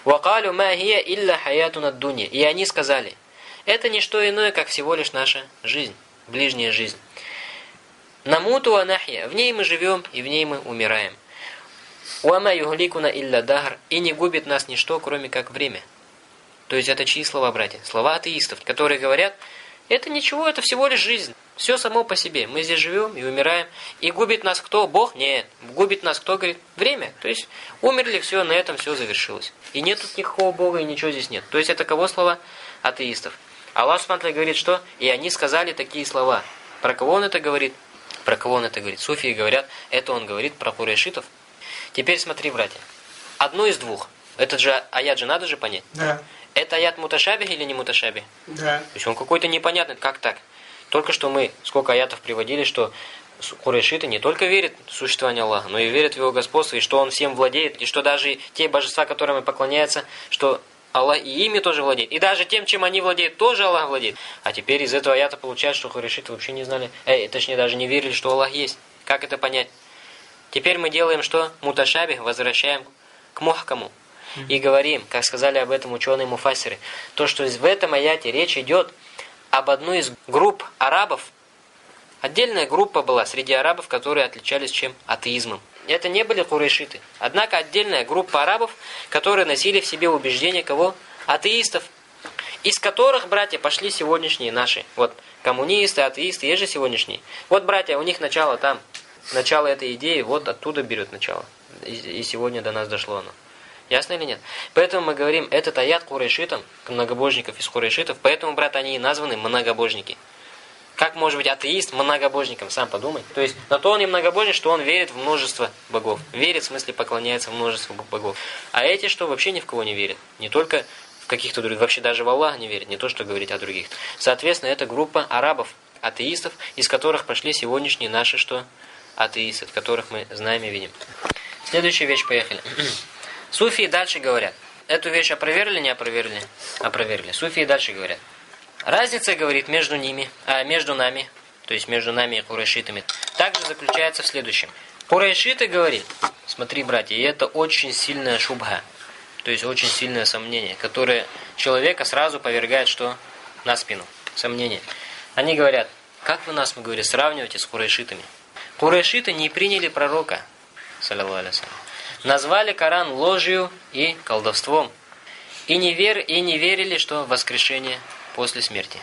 «Вакалю ма хия илля хаятуна дунья». И они сказали, это не что иное, как всего лишь наша жизнь, ближняя жизнь. Намуту анахья, в ней мы живем и в ней мы умираем. Уама югликуна илля дагр, и не губит нас ничто, кроме как время. То есть это чьи слова, братья? Слова атеистов, которые говорят, это ничего, это всего лишь жизнь. Все само по себе. Мы здесь живем и умираем. И губит нас кто? Бог? Нет. Губит нас кто? Говорит, время. То есть умерли, все, на этом все завершилось. И нет тут никакого Бога, и ничего здесь нет. То есть это кого слова? Атеистов. Аллах Субтитры говорит, что? И они сказали такие слова. Про кого он это говорит? Про кого он это говорит? Суфии говорят, это он говорит про курайшитов. Теперь смотри, братья. Одно из двух. Этот же аят же надо же понять. Да. Это аят муташабих или не муташабих? Да. То есть он какой-то непонятный. Как так? Только что мы сколько аятов приводили, что Курайшиты не только верят в существование Аллаха, но и верят в Его господство, и что Он всем владеет, и что даже те божества, которым поклоняются, что Аллах и ими тоже владеет. И даже тем, чем они владеют, тоже Аллах владеет. А теперь из этого аята получается, что Курайшиты вообще не знали, э, точнее даже не верили, что Аллах есть. Как это понять? Теперь мы делаем что? Муташабих возвращаем к мухкаму. И говорим, как сказали об этом ученые муфасиры, то, что в этом аяте речь идет об одной из групп арабов. Отдельная группа была среди арабов, которые отличались чем? Атеизмом. Это не были курайшиты. Однако отдельная группа арабов, которые носили в себе убеждения кого? Атеистов. Из которых, братья, пошли сегодняшние наши. Вот, коммунисты, атеисты, есть же сегодняшние. Вот, братья, у них начало там. Начало этой идеи вот оттуда берет начало. И сегодня до нас дошло оно. Ясно или нет? Поэтому мы говорим, этот аят курайшитам, многобожников из курайшитов, поэтому, брат, они и названы многобожники. Как может быть атеист многобожником, сам подумай. То есть, на то он и многобожник, что он верит в множество богов. Верит, в смысле, поклоняется в множество богов. А эти, что вообще ни в кого не верят. Не только в каких-то других, вообще даже в Аллах не верят, не то, что говорить о других. Соответственно, это группа арабов, атеистов, из которых пошли сегодняшние наши, что? Атеисты, которых мы знаем и видим. Следующая вещь, поехали. Суфии дальше говорят. Эту вещь опроверили, не опроверили? Опроверили. Суфии дальше говорят. Разница, говорит, между ними, а между нами, то есть между нами и курайшитами, также заключается в следующем. Курайшиты говорит, смотри, братья, и это очень сильная шубха. То есть очень сильное сомнение, которое человека сразу повергает что? На спину. Сомнение. Они говорят, как вы нас, мы говорим, сравниваете с курайшитами? Курайшиты не приняли пророка, Назвали Коран ложью и колдовством. И не, вер, и не верили, что воскрешение после смерти.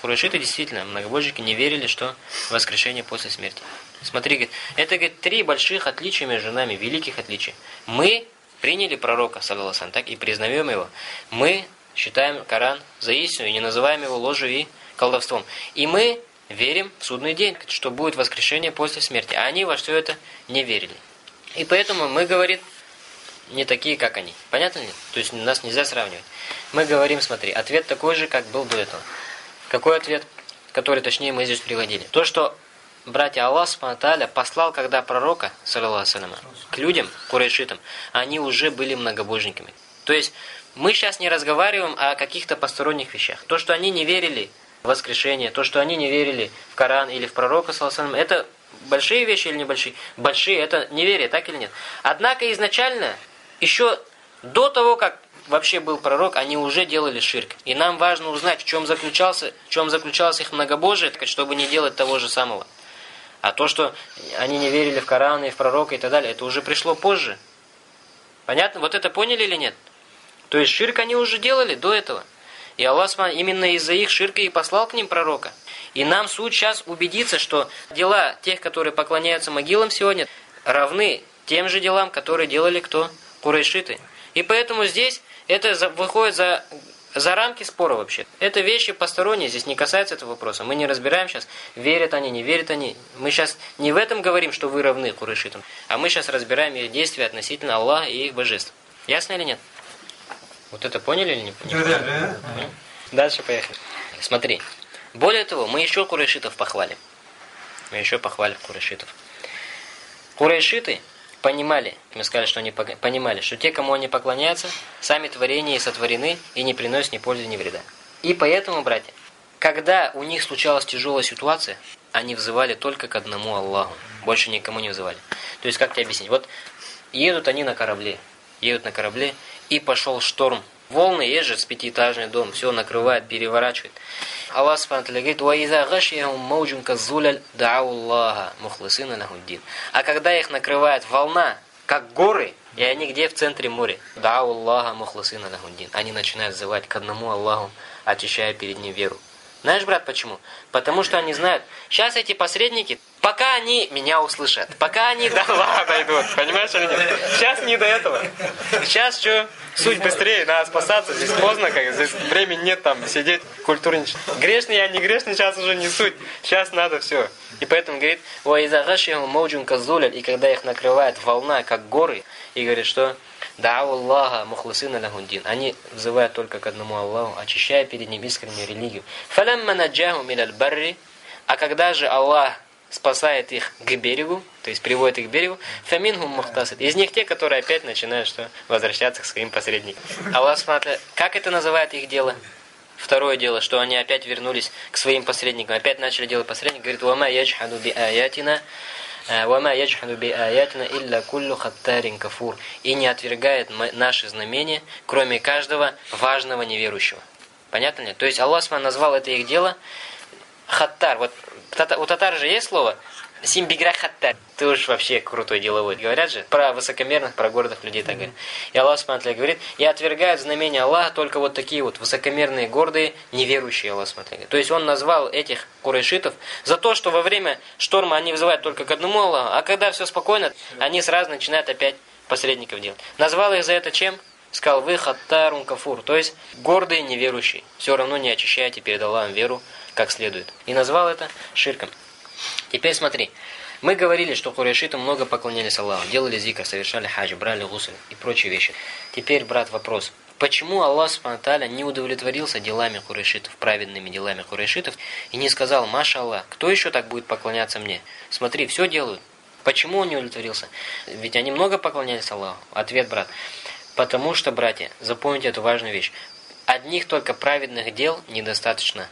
Курайшиты действительно, многобожники, не верили, что воскрешение после смерти. Смотри, говорит, это говорит, три больших отличия между нами, великих отличий. Мы приняли пророка, саллаллаху так и признаем его. Мы считаем Коран за истину и не называем его ложью и колдовством. И мы верим в судный день, что будет воскрешение после смерти. А они во все это не верили. И поэтому мы, говорит, не такие, как они. Понятно ли? То есть нас нельзя сравнивать. Мы говорим, смотри, ответ такой же, как был до этого. Какой ответ? Который, точнее, мы здесь приводили. То, что братья Аллах Субтитры послал, когда пророка, саллиллаху к людям, курайшитам, они уже были многобожниками. То есть, мы сейчас не разговариваем о каких-то посторонних вещах. То, что они не верили в воскрешение, то, что они не верили в Коран или в пророка, саллиллаху это большие вещи или небольшие? Большие, это неверие, так или нет? Однако изначально, еще до того, как вообще был пророк, они уже делали ширк. И нам важно узнать, в чем заключался, в чем заключалось их многобожие, чтобы не делать того же самого. А то, что они не верили в Коран и в пророка и так далее, это уже пришло позже. Понятно? Вот это поняли или нет? То есть ширк они уже делали до этого. И Аллах именно из-за их ширка и послал к ним пророка. И нам суть сейчас убедиться, что дела тех, которые поклоняются могилам сегодня, равны тем же делам, которые делали кто? Курайшиты. И поэтому здесь это выходит за, за рамки спора вообще. Это вещи посторонние, здесь не касается этого вопроса. Мы не разбираем сейчас, верят они, не верят они. Мы сейчас не в этом говорим, что вы равны курышитам, а мы сейчас разбираем их действия относительно Аллаха и их божеств. Ясно или нет? Вот это поняли или не поняли? Да, да, да. Дальше поехали. Смотри. Более того, мы еще курайшитов похвалим. Мы еще похвалим курайшитов. Курайшиты понимали, мы сказали, что они понимали, что те, кому они поклоняются, сами творения сотворены и не приносят ни пользы, ни вреда. И поэтому, братья, когда у них случалась тяжелая ситуация, они взывали только к одному Аллаху, больше никому не взывали. То есть, как тебе объяснить? Вот едут они на корабле, едут на корабле, и пошел шторм. Волны, есть же пятиэтажный дом, все накрывает, переворачивает. Аллах Субхану говорит: "Ва иза гашияхум маужун казуляль дау Аллаха мухлисина лахуддин". А когда их накрывает волна, как горы, и они где в центре моря, дау Аллаха мухлисина лахуддин. Они начинают взывать к одному Аллаху, очищая перед ним веру. Знаешь, брат, почему? Потому что они знают, сейчас эти посредники, пока они меня услышат, пока они до Аллаха дойдут, понимаешь или нет? Сейчас не до этого. Сейчас что? Суть быстрее, надо спасаться, здесь поздно, как здесь времени нет там сидеть, культурничать. Грешный я, не грешный, сейчас уже не суть. Сейчас надо все. И поэтому говорит, «Ваизагашиху моуджун казуляль», и когда их накрывает волна, как горы, и говорит, что Дау Аллаха мухлисина лахундин. Они взывают только к одному Аллаху, очищая перед ним искреннюю религию. Фалямма наджаху миналь барри. А когда же Аллах спасает их к берегу, то есть приводит их к берегу, фаминхум мухтасид. Из них те, которые опять начинают что возвращаться к своим посредникам. Аллах смотрит, как это называет их дело? Второе дело, что они опять вернулись к своим посредникам, опять начали делать посредник, говорит, «Вама яджхаду би аятина «Вама яджхаду би аятина илля куллю хаттарин кафур» и не отвергает наши знамения, кроме каждого важного неверующего. Понятно ли? То есть Аллах назвал это их дело хаттар. Вот у татар же есть слово Симбигра хаттар. Ты уж вообще крутой деловой. Говорят же про высокомерных, про гордых людей так. И Аллах Субтитры говорит, и отвергают знамения Аллаха только вот такие вот высокомерные, гордые, неверующие Аллах Субтитры. То есть он назвал этих курайшитов за то, что во время шторма они вызывают только к одному Аллаху, а когда все спокойно, они сразу начинают опять посредников делать. Назвал их за это чем? Сказал, вы хаттарун кафур, то есть гордые, неверующие. Все равно не очищаете перед Аллахом веру как следует. И назвал это ширком. Теперь смотри. Мы говорили, что курайшиты много поклонялись Аллаху, делали зикр, совершали хадж, брали гусль и прочие вещи. Теперь, брат, вопрос. Почему Аллах Субтитры не удовлетворился делами курайшитов, праведными делами курайшитов, и не сказал, Маша Аллах, кто еще так будет поклоняться мне? Смотри, все делают. Почему он не удовлетворился? Ведь они много поклонялись Аллаху. Ответ, брат. Потому что, братья, запомните эту важную вещь. Одних только праведных дел недостаточно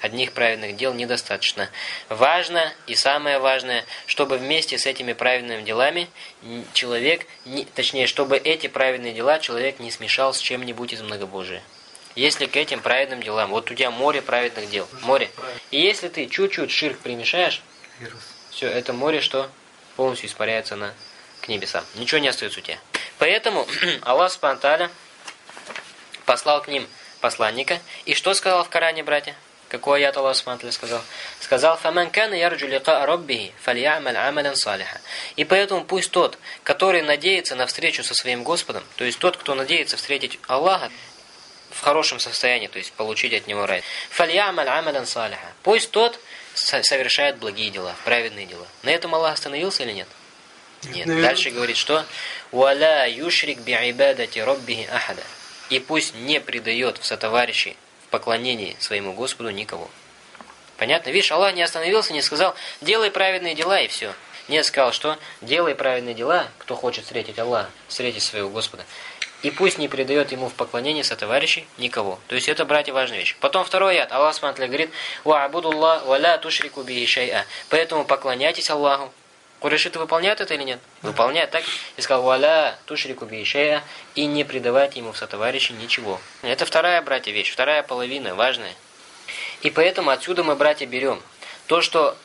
одних праведных дел недостаточно. Важно и самое важное, чтобы вместе с этими праведными делами человек, точнее, чтобы эти праведные дела человек не смешал с чем-нибудь из многобожия. Если к этим праведным делам, вот у тебя море праведных дел, море. И если ты чуть-чуть ширк примешаешь, все, это море что? Полностью испаряется на к небесам. Ничего не остается у тебя. Поэтому <clears throat> Аллах Субтитры послал к ним посланника. И что сказал в Коране, братья? Какой аят Аллах Субтитры сказал? Сказал: "Фаман кана ярджу лиқа раббихи, фальямал амалян салиха". И поэтому пусть тот, который надеется на встречу со своим Господом, то есть тот, кто надеется встретить Аллаха, в хорошем состоянии, то есть получить от него рай. Фальямаль амалян салиха. Пусть тот совершает благие дела, праведные дела. На этом Аллах остановился или нет? Нет. Наверное. Дальше говорит, что «Валя юшрик би'ибадати роббихи ахада». И пусть не предает в сотоварищи в поклонении своему Господу никого. Понятно? Видишь, Аллах не остановился, не сказал «делай праведные дела» и все. Не сказал, что «делай праведные дела», кто хочет встретить Аллаха, встретить своего Господа. И пусть не предает ему в поклонении сотоварищей никого. То есть это, братья, важная вещь. Потом второй аят. Аллах смотрит, говорит, «Ва абудуллах ва ла тушрику бихи шай'a». Поэтому поклоняйтесь Аллаху. Курешиты выполняют это или нет? Выполняют, так? И сказал, «Ва тушрику шай'a» и не предавайте ему в сотоварищи ничего. Это вторая, братья, вещь. Вторая половина, важная. И поэтому отсюда мы, братья, берем то, что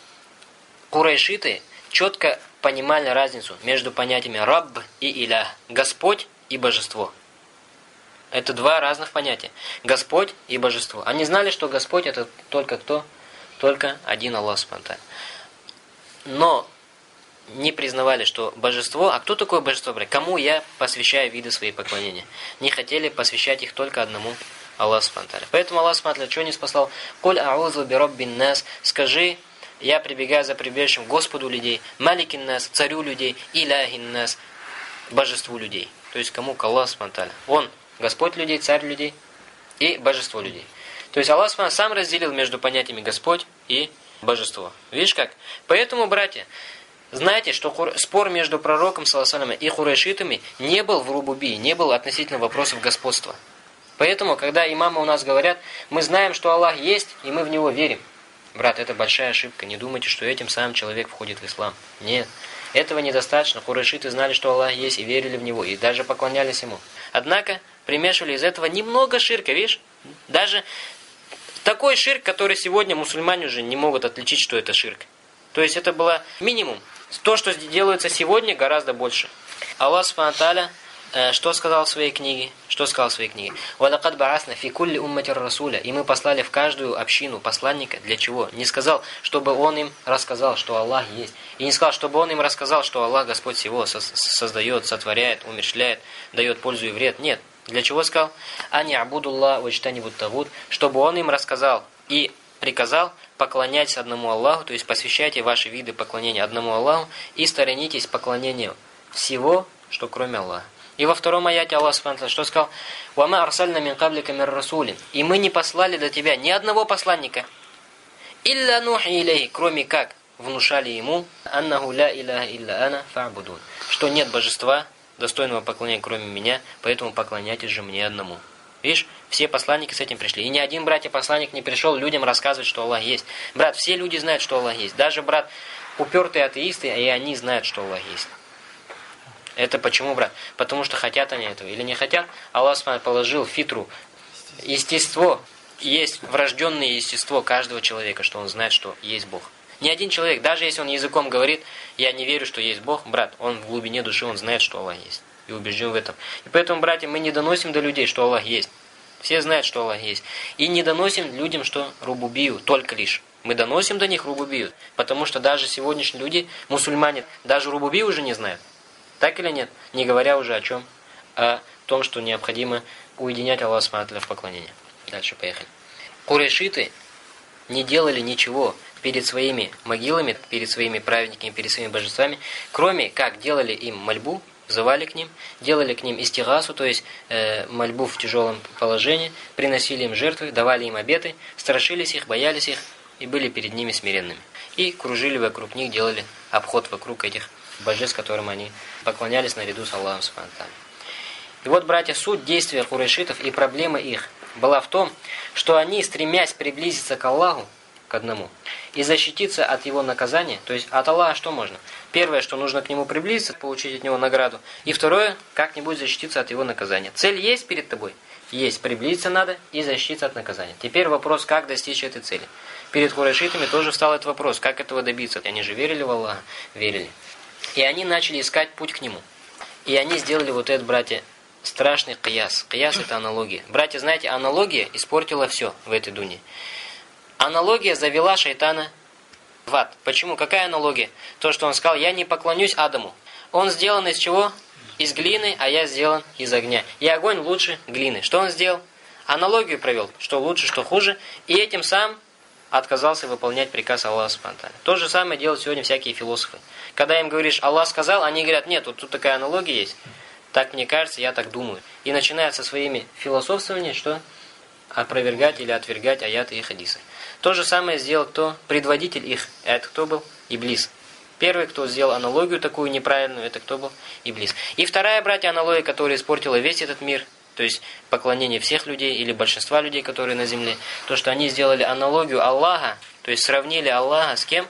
курайшиты четко понимали разницу между понятиями «рабб» и «иля». Господь и божество. Это два разных понятия. Господь и божество. Они знали, что Господь это только кто? Только один Аллах Субтитры. Но не признавали, что божество, а кто такое божество? Кому я посвящаю виды своей поклонения? Не хотели посвящать их только одному Аллаху Субтитры. Поэтому Аллах Субтитры что не спасал? «Коль аузу бин нас» Скажи, я прибегаю за прибежищем Господу людей, Маликин нас, Царю людей, Иляхин нас, Божеству людей. То есть кому? К Аллаху Субтитры. Он Господь людей, Царь людей и Божество людей. То есть Аллах сам разделил между понятиями Господь и Божество. Видишь как? Поэтому, братья, знаете, что спор между пророком Саласалем и хурайшитами не был в Рубуби, не был относительно вопросов господства. Поэтому, когда имамы у нас говорят, мы знаем, что Аллах есть, и мы в Него верим. Брат, это большая ошибка. Не думайте, что этим самым человек входит в ислам. Нет. Этого недостаточно. Курайшиты знали, что Аллах есть, и верили в Него, и даже поклонялись Ему. Однако, примешивали из этого немного ширка, видишь? Даже такой ширк, который сегодня мусульмане уже не могут отличить, что это ширк. То есть это было минимум. То, что делается сегодня, гораздо больше. Аллах Субхану Э, что сказал в своей книге? Что сказал в своей книге? «Валакад баасна фи кулли умматир расуля». И мы послали в каждую общину посланника. Для чего? Не сказал, чтобы он им рассказал, что Аллах есть. И не сказал, чтобы он им рассказал, что Аллах Господь всего создает, сотворяет, умерщвляет, дает пользу и вред. Нет. Для чего сказал? «Ани абудуллах вачтанибут тагут». Чтобы он им рассказал и приказал поклоняться одному Аллаху, то есть посвящайте ваши виды поклонения одному Аллаху и сторонитесь поклонения всего, что кроме Аллаха. И во втором аяте Аллах Субтитры что сказал? «Вама арсальна мин каблика мир расулин». И мы не послали до тебя ни одного посланника. «Илля нухи илей», кроме как внушали ему «Аннаху ля илляха илля ана фа'будун». Что нет божества, достойного поклонения, кроме меня, поэтому поклоняйтесь же мне одному. Видишь, все посланники с этим пришли. И ни один братья-посланник не пришел людям рассказывать, что Аллах есть. Брат, все люди знают, что Аллах есть. Даже, брат, упертые атеисты, и они знают, что Аллах есть. Это почему, брат? Потому что хотят они этого или не хотят. Аллах положил фитру, естество, есть врожденное естество каждого человека, что он знает, что есть Бог. Ни один человек, даже если он языком говорит, я не верю, что есть Бог, брат, он в глубине души, он знает, что Аллах есть. И убежден в этом. И поэтому, братья, мы не доносим до людей, что Аллах есть. Все знают, что Аллах есть. И не доносим людям, что рубубию, только лишь. Мы доносим до них рубубию, потому что даже сегодняшние люди, мусульмане, даже рубубию уже не знают. Так или нет? Не говоря уже о чем? О том, что необходимо уединять Аллаха Субтитры в поклонении. Дальше поехали. Курешиты не делали ничего перед своими могилами, перед своими праведниками, перед своими божествами, кроме как делали им мольбу, взывали к ним, делали к ним истигасу, то есть э, мольбу в тяжелом положении, приносили им жертвы, давали им обеты, страшились их, боялись их и были перед ними смиренными. И кружили вокруг них, делали обход вокруг этих божеств, которым они поклонялись наряду с Аллахом Субхану И вот, братья, суть действия курайшитов и проблема их была в том, что они, стремясь приблизиться к Аллаху, к одному, и защититься от его наказания, то есть от Аллаха что можно? Первое, что нужно к нему приблизиться, получить от него награду. И второе, как-нибудь защититься от его наказания. Цель есть перед тобой? Есть. Приблизиться надо и защититься от наказания. Теперь вопрос, как достичь этой цели. Перед курайшитами тоже встал этот вопрос, как этого добиться. Они же верили в Аллаха? Верили. И они начали искать путь к нему. И они сделали вот этот, братья, страшный кияс. Кияс – это аналогия. Братья, знаете, аналогия испортила все в этой дуне. Аналогия завела шайтана в ад. Почему? Какая аналогия? То, что он сказал, я не поклонюсь Адаму. Он сделан из чего? Из глины, а я сделан из огня. И огонь лучше глины. Что он сделал? Аналогию провел, что лучше, что хуже. И этим сам отказался выполнять приказ Аллаха Субтитры. То же самое делают сегодня всякие философы. Когда им говоришь «Аллах сказал», они говорят «Нет, вот тут такая аналогия есть». Так мне кажется, я так думаю. И начинают со своими философствованиями, что опровергать или отвергать аяты и хадисы. То же самое сделал кто? Предводитель их. Это кто был? Иблис. Первый, кто сделал аналогию такую неправильную, это кто был? Иблис. И вторая, братья, аналогия, которая испортила весь этот мир, то есть поклонение всех людей или большинства людей, которые на земле, то, что они сделали аналогию Аллаха, то есть сравнили Аллаха с кем?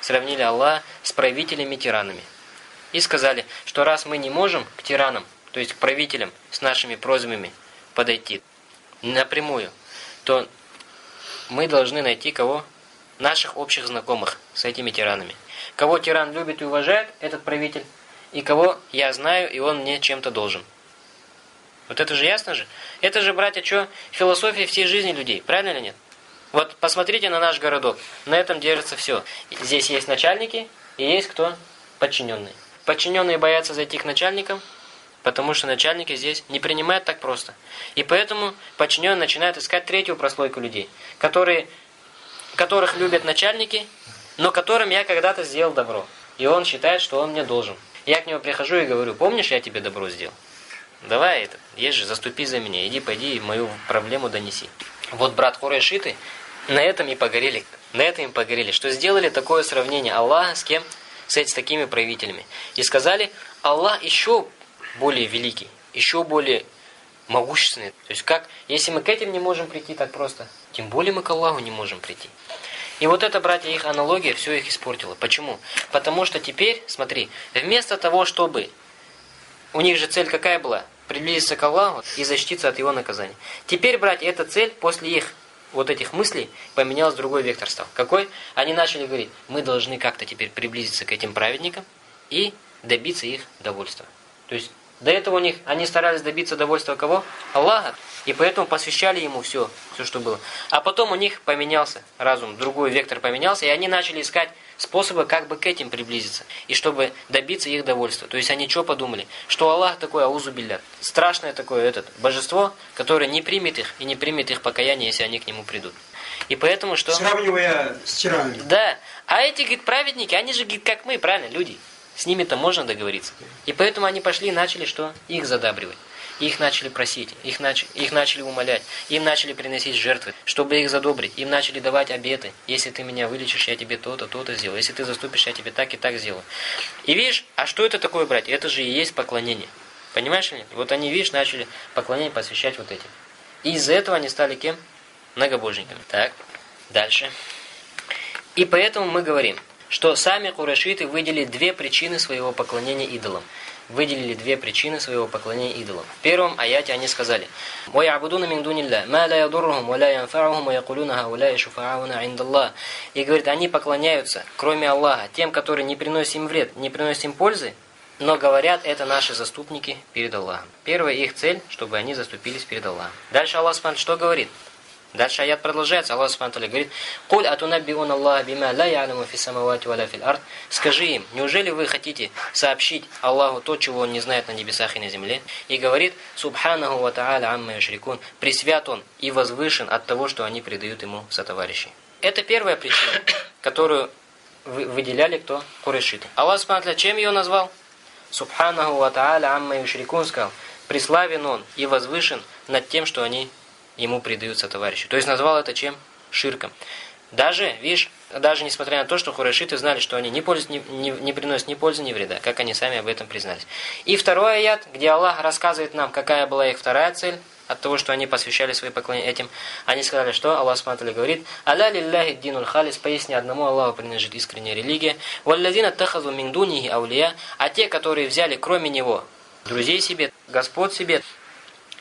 Сравнили Аллаха с правителями-тиранами. И сказали, что раз мы не можем к тиранам, то есть к правителям с нашими просьбами подойти напрямую, то мы должны найти кого? Наших общих знакомых с этими тиранами. Кого тиран любит и уважает, этот правитель, и кого я знаю, и он мне чем-то должен. Вот это же ясно же? Это же, братья, что? Философия всей жизни людей, правильно или нет? Вот посмотрите на наш городок. На этом держится все. Здесь есть начальники и есть кто? Подчиненные. Подчиненные боятся зайти к начальникам, потому что начальники здесь не принимают так просто. И поэтому подчиненные начинают искать третью прослойку людей, которые, которых любят начальники, но которым я когда-то сделал добро. И он считает, что он мне должен. Я к нему прихожу и говорю, помнишь, я тебе добро сделал? Давай это, ешь заступи за меня, иди, пойди, мою проблему донеси. Вот брат Курайшиты на этом и погорели. На этом и погорели, что сделали такое сравнение Аллаха с кем? с, с такими правителями. И сказали, Аллах еще более великий, еще более могущественный. То есть как, если мы к этим не можем прийти так просто, тем более мы к Аллаху не можем прийти. И вот это, братья, их аналогия все их испортила. Почему? Потому что теперь, смотри, вместо того, чтобы... У них же цель какая была? Приблизиться к Аллаху и защититься от его наказания. Теперь, братья, эта цель после их вот этих мыслей поменялся другой вектор стал. Какой? Они начали говорить, мы должны как-то теперь приблизиться к этим праведникам и добиться их довольства. То есть до этого у них они старались добиться довольства кого? Аллаха. И поэтому посвящали ему все, все, что было. А потом у них поменялся разум, другой вектор поменялся, и они начали искать способы, как бы к этим приблизиться, и чтобы добиться их довольства. То есть они что подумали? Что Аллах такой аузубилля, страшное такое этот божество, которое не примет их и не примет их покаяние, если они к нему придут. И поэтому что... Сравнивая с тиранами. Да. А эти, говорит, праведники, они же, говорит, как мы, правильно, люди. С ними-то можно договориться. И поэтому они пошли и начали что? Их задабривать. Их начали просить, их, нач... их начали умолять, им начали приносить жертвы, чтобы их задобрить. Им начали давать обеты. Если ты меня вылечишь, я тебе то-то, то-то сделаю. Если ты заступишь, я тебе так и так сделаю. И видишь, а что это такое, братья? Это же и есть поклонение. Понимаешь ли? Вот они, видишь, начали поклонение посвящать вот этим. И из-за этого они стали кем? Многобожниками. Так, дальше. И поэтому мы говорим, что сами курашиты выделили две причины своего поклонения идолам. Выделили две причины своего поклонения идолам. В первом аяте они сказали: "Ваябудуна мин дунилля, ма ла ядуррухум ва ла янфа'ухум, ва якулуна хауляи шуфа'ауна индаллах". И говорит, они поклоняются, кроме Аллаха, тем, которые не приносят им вред, не приносят им пользы, но говорят, это наши заступники перед Аллахом. Первая их цель, чтобы они заступились перед Аллахом. Дальше Аллах что говорит? Дальше аят продолжается. Аллах Субхану говорит: "Куль атунаббиун Аллах бима ла я'ламу фи самавати ва ла фил ард". Скажи им: "Неужели вы хотите сообщить Аллаху то, чего он не знает на небесах и на земле?" И говорит: "Субханаху ва та'аля амма юшрикун". Пресвят он и возвышен от того, что они предают ему сотоварищей. Это первая причина, которую выделяли кто? Курайшиты. Аллах Субхану чем ее назвал? Субханаху ва та'аля амма юшрикун сказал: "Преславен он и возвышен над тем, что они ему предаются товарищи. То есть назвал это чем? Ширком. Даже, видишь, даже несмотря на то, что хурайшиты знали, что они не, пользу, не, не, не приносят ни пользы, ни вреда, как они сами об этом признались. И второй аят, где Аллах рассказывает нам, какая была их вторая цель, от того, что они посвящали свои поклонения этим, они сказали, что Аллах Субтитры говорит, «Аля лилляхи динул халис», поясни одному Аллаху принадлежит искренняя религия, «Валладина тахазу миндунихи аулия», а те, которые взяли кроме него друзей себе, господ себе,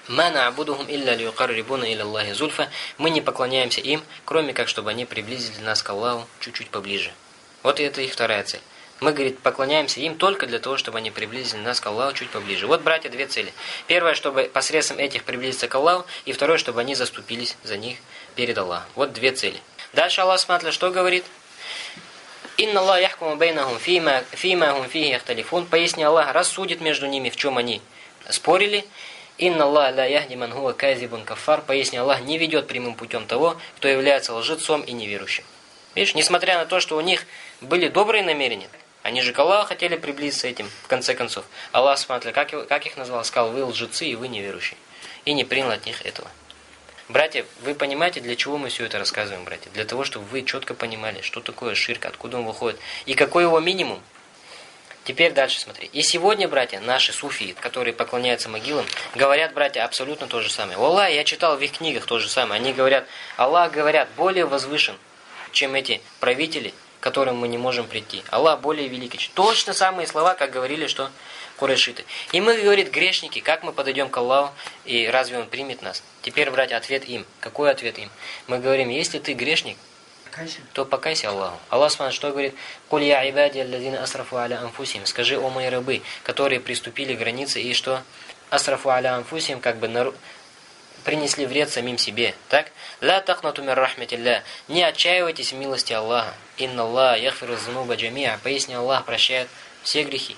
«Ма на'будухум илля лиюкаррибуна иля Аллахи зульфа», мы не поклоняемся им, кроме как, чтобы они приблизили нас к Аллаху чуть-чуть поближе. Вот это их вторая цель. Мы, говорит, поклоняемся им только для того, чтобы они приблизили нас к Аллаху чуть поближе. Вот, братья, две цели. Первое, чтобы посредством этих приблизиться к Аллаху, и второе, чтобы они заступились за них перед Аллахом. Вот две цели. Дальше Аллах смотрит, что говорит? «Инна Аллах яхкуму бейнахум фима, фима хум фихи яхталифун». Поясни, Аллах рассудит между ними, в чем они спорили. «Инна Аллах ла яхди ман хуа казибун кафар». Поясни, Аллах не ведет прямым путем того, кто является лжецом и неверующим. Видишь, несмотря на то, что у них были добрые намерения, они же к Аллаху хотели приблизиться этим, в конце концов. Аллах, смотрел, как, как их назвал? Сказал, вы лжецы и вы неверующие. И не принял от них этого. Братья, вы понимаете, для чего мы все это рассказываем, братья? Для того, чтобы вы четко понимали, что такое ширк, откуда он выходит, и какой его минимум. Теперь дальше смотри. И сегодня, братья, наши суфии, которые поклоняются могилам, говорят, братья, абсолютно то же самое. Аллах, я читал в их книгах то же самое. Они говорят, Аллах, говорят, более возвышен, чем эти правители, к которым мы не можем прийти. Аллах более великий. Точно самые слова, как говорили, что курешиты. И мы, говорит, грешники, как мы подойдем к Аллаху, и разве Он примет нас? Теперь брать ответ им. Какой ответ им? Мы говорим, если ты грешник, то покайся Аллаху. Аллах Субхану что говорит? «Куль я ибади аллазина асрафу аля анфусим». Скажи, о мои рабы, которые приступили к границе и что? Асрафу аля анфусим, как бы принесли вред самим себе. Так? «Ла тахнату мир рахматилля». Не отчаивайтесь в милости Аллаха. «Инна Аллах яхфиру зунуба джамиа». Поясни, Аллах прощает все грехи.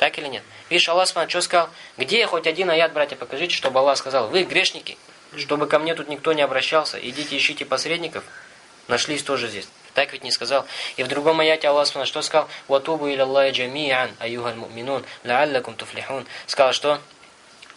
Так или нет? Видишь, Аллах смотри, что сказал? Где хоть один аят, братья, покажите, чтобы Аллах сказал, вы грешники, чтобы ко мне тут никто не обращался, идите ищите посредников. Нашлись тоже здесь. Так ведь не сказал. И в другом аяте Аллах смотри, что сказал? «Ватубу иля Аллахи джами'ан, аюхаль муминун, ла'аллакум туфлихун». Сказал, что?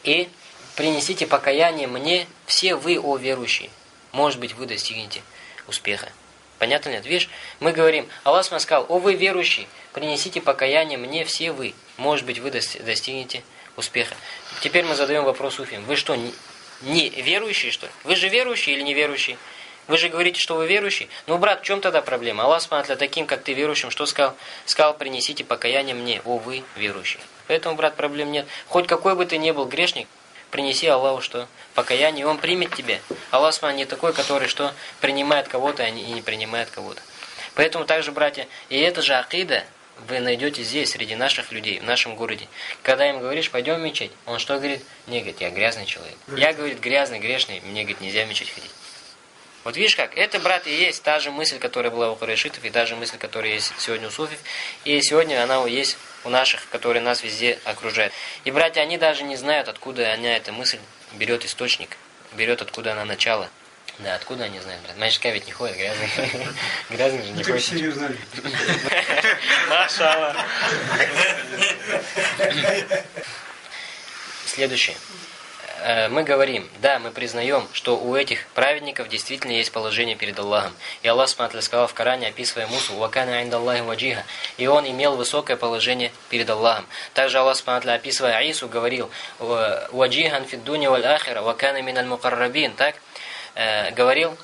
И принесите покаяние мне все вы, о верующие. Может быть, вы достигнете успеха. Понятно нет? Видишь, мы говорим, Аллах сказал, о вы верующие, принесите покаяние мне все вы. Может быть, вы достигнете успеха. Теперь мы задаем вопрос Уфим. Вы что, не, не верующие, что ли? Вы же верующие или неверующие? Вы же говорите, что вы верующий. Ну, брат, в чем тогда проблема? Аллах смотрит таким, как ты верующим, что сказал? Сказал, принесите покаяние мне, о вы верующие. Поэтому, брат, проблем нет. Хоть какой бы ты ни был грешник, принеси Аллаху что? Покаяние, и Он примет тебя. Аллах Субхану не такой, который что принимает кого-то, а и не принимает кого-то. Поэтому также, братья, и это же акида вы найдете здесь, среди наших людей, в нашем городе. Когда им говоришь, пойдем в мечеть, он что говорит? Не, говорит, я грязный человек. Я, говорит, грязный, грешный, мне, говорит, нельзя в мечеть ходить. Вот видишь как, это, брат, и есть та же мысль, которая была у Курайшитов, и та же мысль, которая есть сегодня у Суфив, и сегодня она есть у наших, которые нас везде окружают. И, братья, они даже не знают, откуда она, эта мысль, берет источник, берет откуда она начало. Да, откуда они знают, брат? Мальчика ведь не ходит, грязный. <laughs> Грязный же не ходит. все знали. Машала. Следующее. Э, мы говорим, да, мы признаем, что у этих праведников действительно есть положение перед Аллахом. И Аллах смотрел, сказал в Коране, описывая Мусу, «Вакана индаллахи ваджиха». И он имел высокое положение перед Аллахом. Также Аллах смотрел, описывая Аису, говорил, «Ваджихан фиддуни валь ахира, вакана миналь мукаррабин». Так? Э, говорил,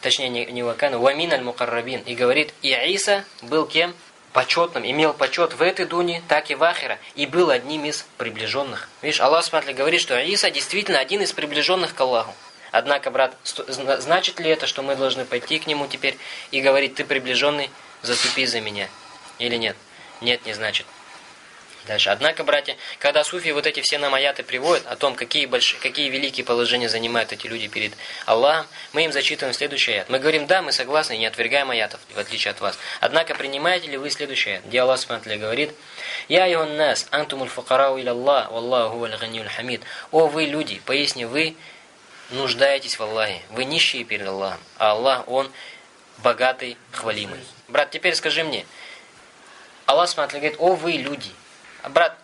точнее не, не вакана, «Ваминаль мукаррабин». И говорит, и Аиса был кем? Почетным, имел почет в этой дуне, так и в ахира, и был одним из приближенных. Видишь, Аллах смотри, говорит, что Иса действительно один из приближенных к Аллаху. Однако, брат, значит ли это, что мы должны пойти к нему теперь и говорить, ты приближенный, заступи за меня? Или нет? Нет, не значит. Дальше. Однако, братья, когда суфи вот эти все нам аяты приводят о том, какие большие, какие великие положения занимают эти люди перед Аллахом, мы им зачитываем следующий аят. Мы говорим, да, мы согласны, не отвергаем аятов, в отличие от вас. Однако, принимаете ли вы следующий аят, где Аллах смотрит говорит, «Я юн нас, антумуль факарау иля Аллах, валлаху валь ганиюль хамид». О, вы люди, поясни, вы нуждаетесь в Аллахе, вы нищие перед Аллахом, а Аллах, Он богатый, хвалимый. Брат, теперь скажи мне, Аллах смотрит говорит, о, вы люди, брат,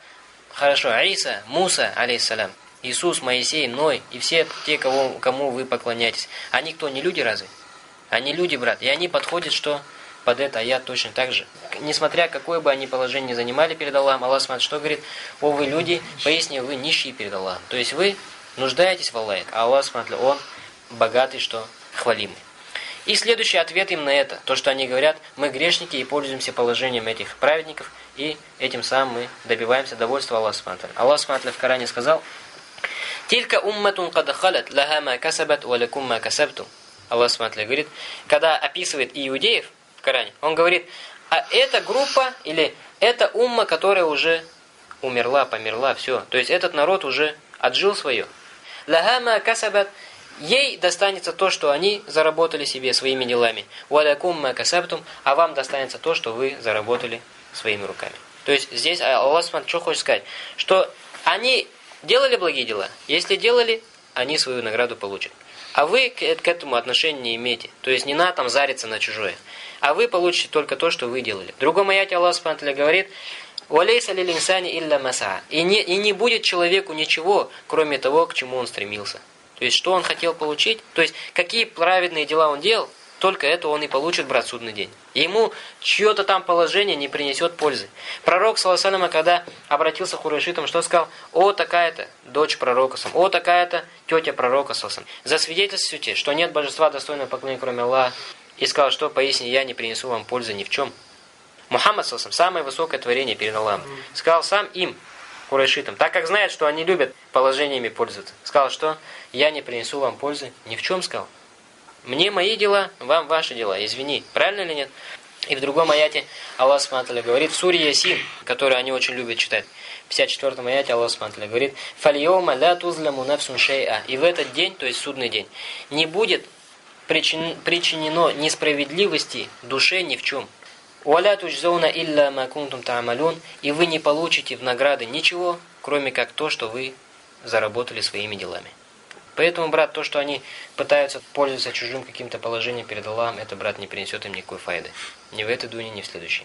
хорошо, Аиса, Муса, алейхиссалям, Иисус, Моисей, Ной и все те, кого, кому вы поклоняетесь, они кто, не люди разве? Они люди, брат, и они подходят, что под это аят точно так же. Несмотря какое бы они положение занимали перед Аллахом, Аллах смотрит, что говорит, о вы люди, поясни, вы нищие перед Аллахом. То есть вы нуждаетесь в Аллахе, а Аллах смотрит, он богатый, что хвалимый. И следующий ответ им на это, то, что они говорят, мы грешники и пользуемся положением этих праведников, и этим самым мы добиваемся довольства Аллаха Субтитры. Аллах Субтитры в Коране сказал, «Тилька умматун када халят, лаха ма касабат, валякум ма касабту». Аллах Субтитры говорит, когда описывает иудеев в Коране, он говорит, а эта группа или эта умма, которая уже умерла, померла, все. То есть этот народ уже отжил свое. «Лаха ма касабат» Ей достанется то, что они заработали себе своими делами. «Валякум ма касабтум», а вам достанется то, что вы заработали своими руками. То есть здесь Аллах что хочет сказать? Что они делали благие дела. Если делали, они свою награду получат. А вы к, к этому отношения не имеете. То есть не надо там зариться на чужое. А вы получите только то, что вы делали. В другом аяте Аллах Субтитры говорит «Валейса лилинсани илля маса». И не, и не будет человеку ничего, кроме того, к чему он стремился. То есть, что он хотел получить, то есть, какие праведные дела он делал, только это он и получит, брат, судный день. Ему чье-то там положение не принесет пользы. Пророк, саллассалама, когда обратился к Хурайшитам, что сказал? О, такая-то дочь пророка, о, такая-то тетя пророка, саллассалам. Засвидетельствуйте, что нет божества достойного поклонения, кроме Аллаха. И сказал, что поясни, я не принесу вам пользы ни в чем. Мухаммад, саллассалам, самое высокое творение перед Аллахом. Сказал сам им, Курайшитам, так как знает, что они любят положениями пользоваться. Сказал, что я не принесу вам пользы. Ни в чем сказал. Мне мои дела, вам ваши дела. Извини, правильно или нет? И в другом аяте Аллах Субтитры говорит в суре Ясин, который они очень любят читать. В 54-м аяте Аллах Субтитры говорит «Фальйома ля тузляму нафсун шей'a». И в этот день, то есть судный день, не будет причинено несправедливости душе ни в чем. «Уаля тujзауна илля ма кунтум та'амалун» И вы не получите в награды ничего, кроме как то, что вы заработали своими делами. Поэтому, брат, то, что они пытаются пользоваться чужим каким-то положением перед Аллахом, это, брат, не принесет им никакой файды. Ни в этой дуне, ни в следующей.